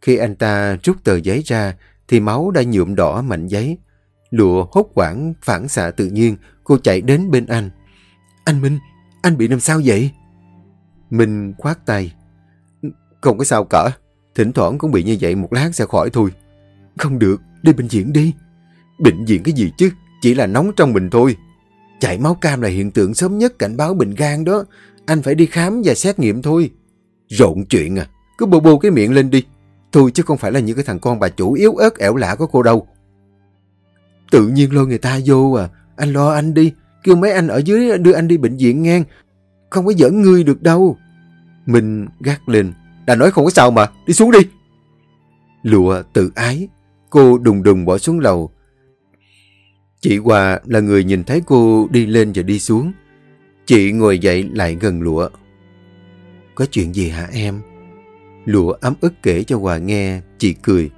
Khi anh ta rút tờ giấy ra, thì máu đã nhuộm đỏ mảnh giấy. Lụa hốt quảng, phản xạ tự nhiên, cô chạy đến bên anh. Anh Minh, anh bị làm sao vậy? Minh khoát tay. Không có sao cả, thỉnh thoảng cũng bị như vậy một lát sẽ khỏi thôi. Không được, đi bệnh viện đi. Bệnh viện cái gì chứ, chỉ là nóng trong mình thôi. Chảy máu cam là hiện tượng sớm nhất cảnh báo bệnh gan đó. Anh phải đi khám và xét nghiệm thôi. Rộn chuyện à, cứ bô bô cái miệng lên đi. Thôi chứ không phải là những cái thằng con bà chủ yếu ớt ẻo lạ của cô đâu. Tự nhiên lôi người ta vô à. Anh lo anh đi. Kêu mấy anh ở dưới đưa anh đi bệnh viện ngang. Không có giỡn ngươi được đâu. Mình gắt lên. Đã nói không có sao mà. Đi xuống đi. Lụa tự ái. Cô đùng đùng bỏ xuống lầu. Chị Hòa là người nhìn thấy cô đi lên và đi xuống. Chị ngồi dậy lại gần lụa. Có chuyện gì hả em? Lụa ấm ức kể cho Hòa nghe, chị cười.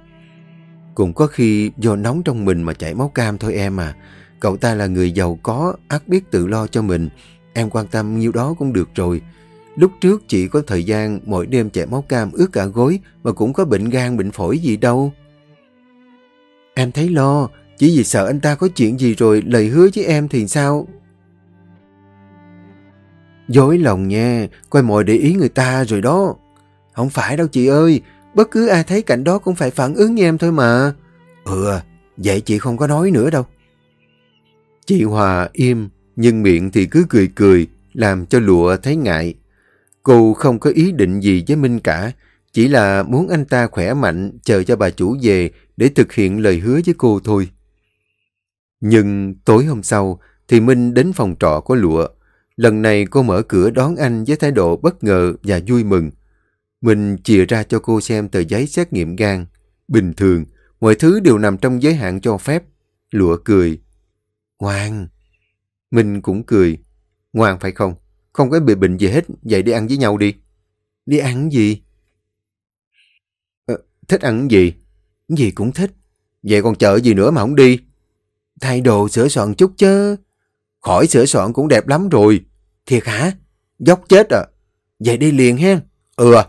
Cũng có khi do nóng trong mình mà chảy máu cam thôi em à. Cậu ta là người giàu có, ác biết tự lo cho mình. Em quan tâm nhiêu đó cũng được rồi. Lúc trước chị có thời gian mỗi đêm chảy máu cam ướt cả gối mà cũng có bệnh gan, bệnh phổi gì đâu. Em thấy lo, chỉ vì sợ anh ta có chuyện gì rồi lời hứa với em thì sao? Dối lòng nha, coi mọi để ý người ta rồi đó. Không phải đâu chị ơi, Bất cứ ai thấy cảnh đó cũng phải phản ứng em thôi mà. Ừ, vậy chị không có nói nữa đâu. Chị Hòa im, nhưng miệng thì cứ cười cười, làm cho lụa thấy ngại. Cô không có ý định gì với Minh cả, chỉ là muốn anh ta khỏe mạnh, chờ cho bà chủ về để thực hiện lời hứa với cô thôi. Nhưng tối hôm sau thì Minh đến phòng trọ của lụa. Lần này cô mở cửa đón anh với thái độ bất ngờ và vui mừng. Minh chìa ra cho cô xem tờ giấy xét nghiệm gan. Bình thường, mọi thứ đều nằm trong giới hạn cho phép. Lụa cười. Ngoan. Minh cũng cười. Ngoan phải không? Không có bị bệnh gì hết, vậy đi ăn với nhau đi. Đi ăn gì? À, thích ăn gì? Gì cũng thích. Vậy còn chợ gì nữa mà không đi? Thay đồ sửa soạn chút chứ. Khỏi sửa soạn cũng đẹp lắm rồi. Thiệt hả? Dốc chết à? Vậy đi liền hen. Ừ à.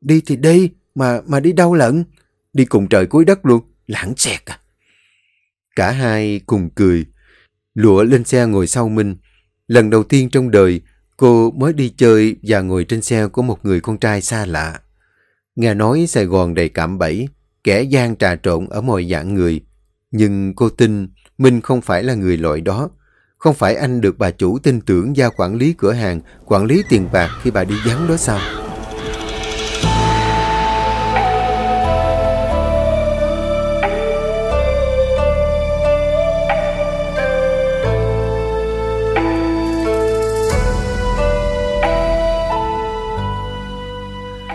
Đi thì đi, mà mà đi đâu lận? Đi cùng trời cuối đất luôn, lãng xẹt à. Cả hai cùng cười. Lụa lên xe ngồi sau Minh. Lần đầu tiên trong đời, cô mới đi chơi và ngồi trên xe của một người con trai xa lạ. Nghe nói Sài Gòn đầy cạm bẫy, kẻ gian trà trộn ở mọi dạng người. Nhưng cô tin Minh không phải là người loại đó. Không phải anh được bà chủ tin tưởng giao quản lý cửa hàng, quản lý tiền bạc khi bà đi vắng đó sao?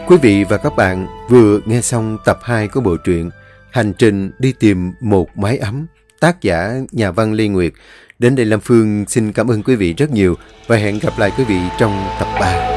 Quý vị và các bạn vừa nghe xong tập 2 của bộ truyện Hành trình đi tìm một mái ấm, tác giả nhà văn Lê Nguyệt. Đến đây Lâm Phương xin cảm ơn quý vị rất nhiều và hẹn gặp lại quý vị trong tập 3.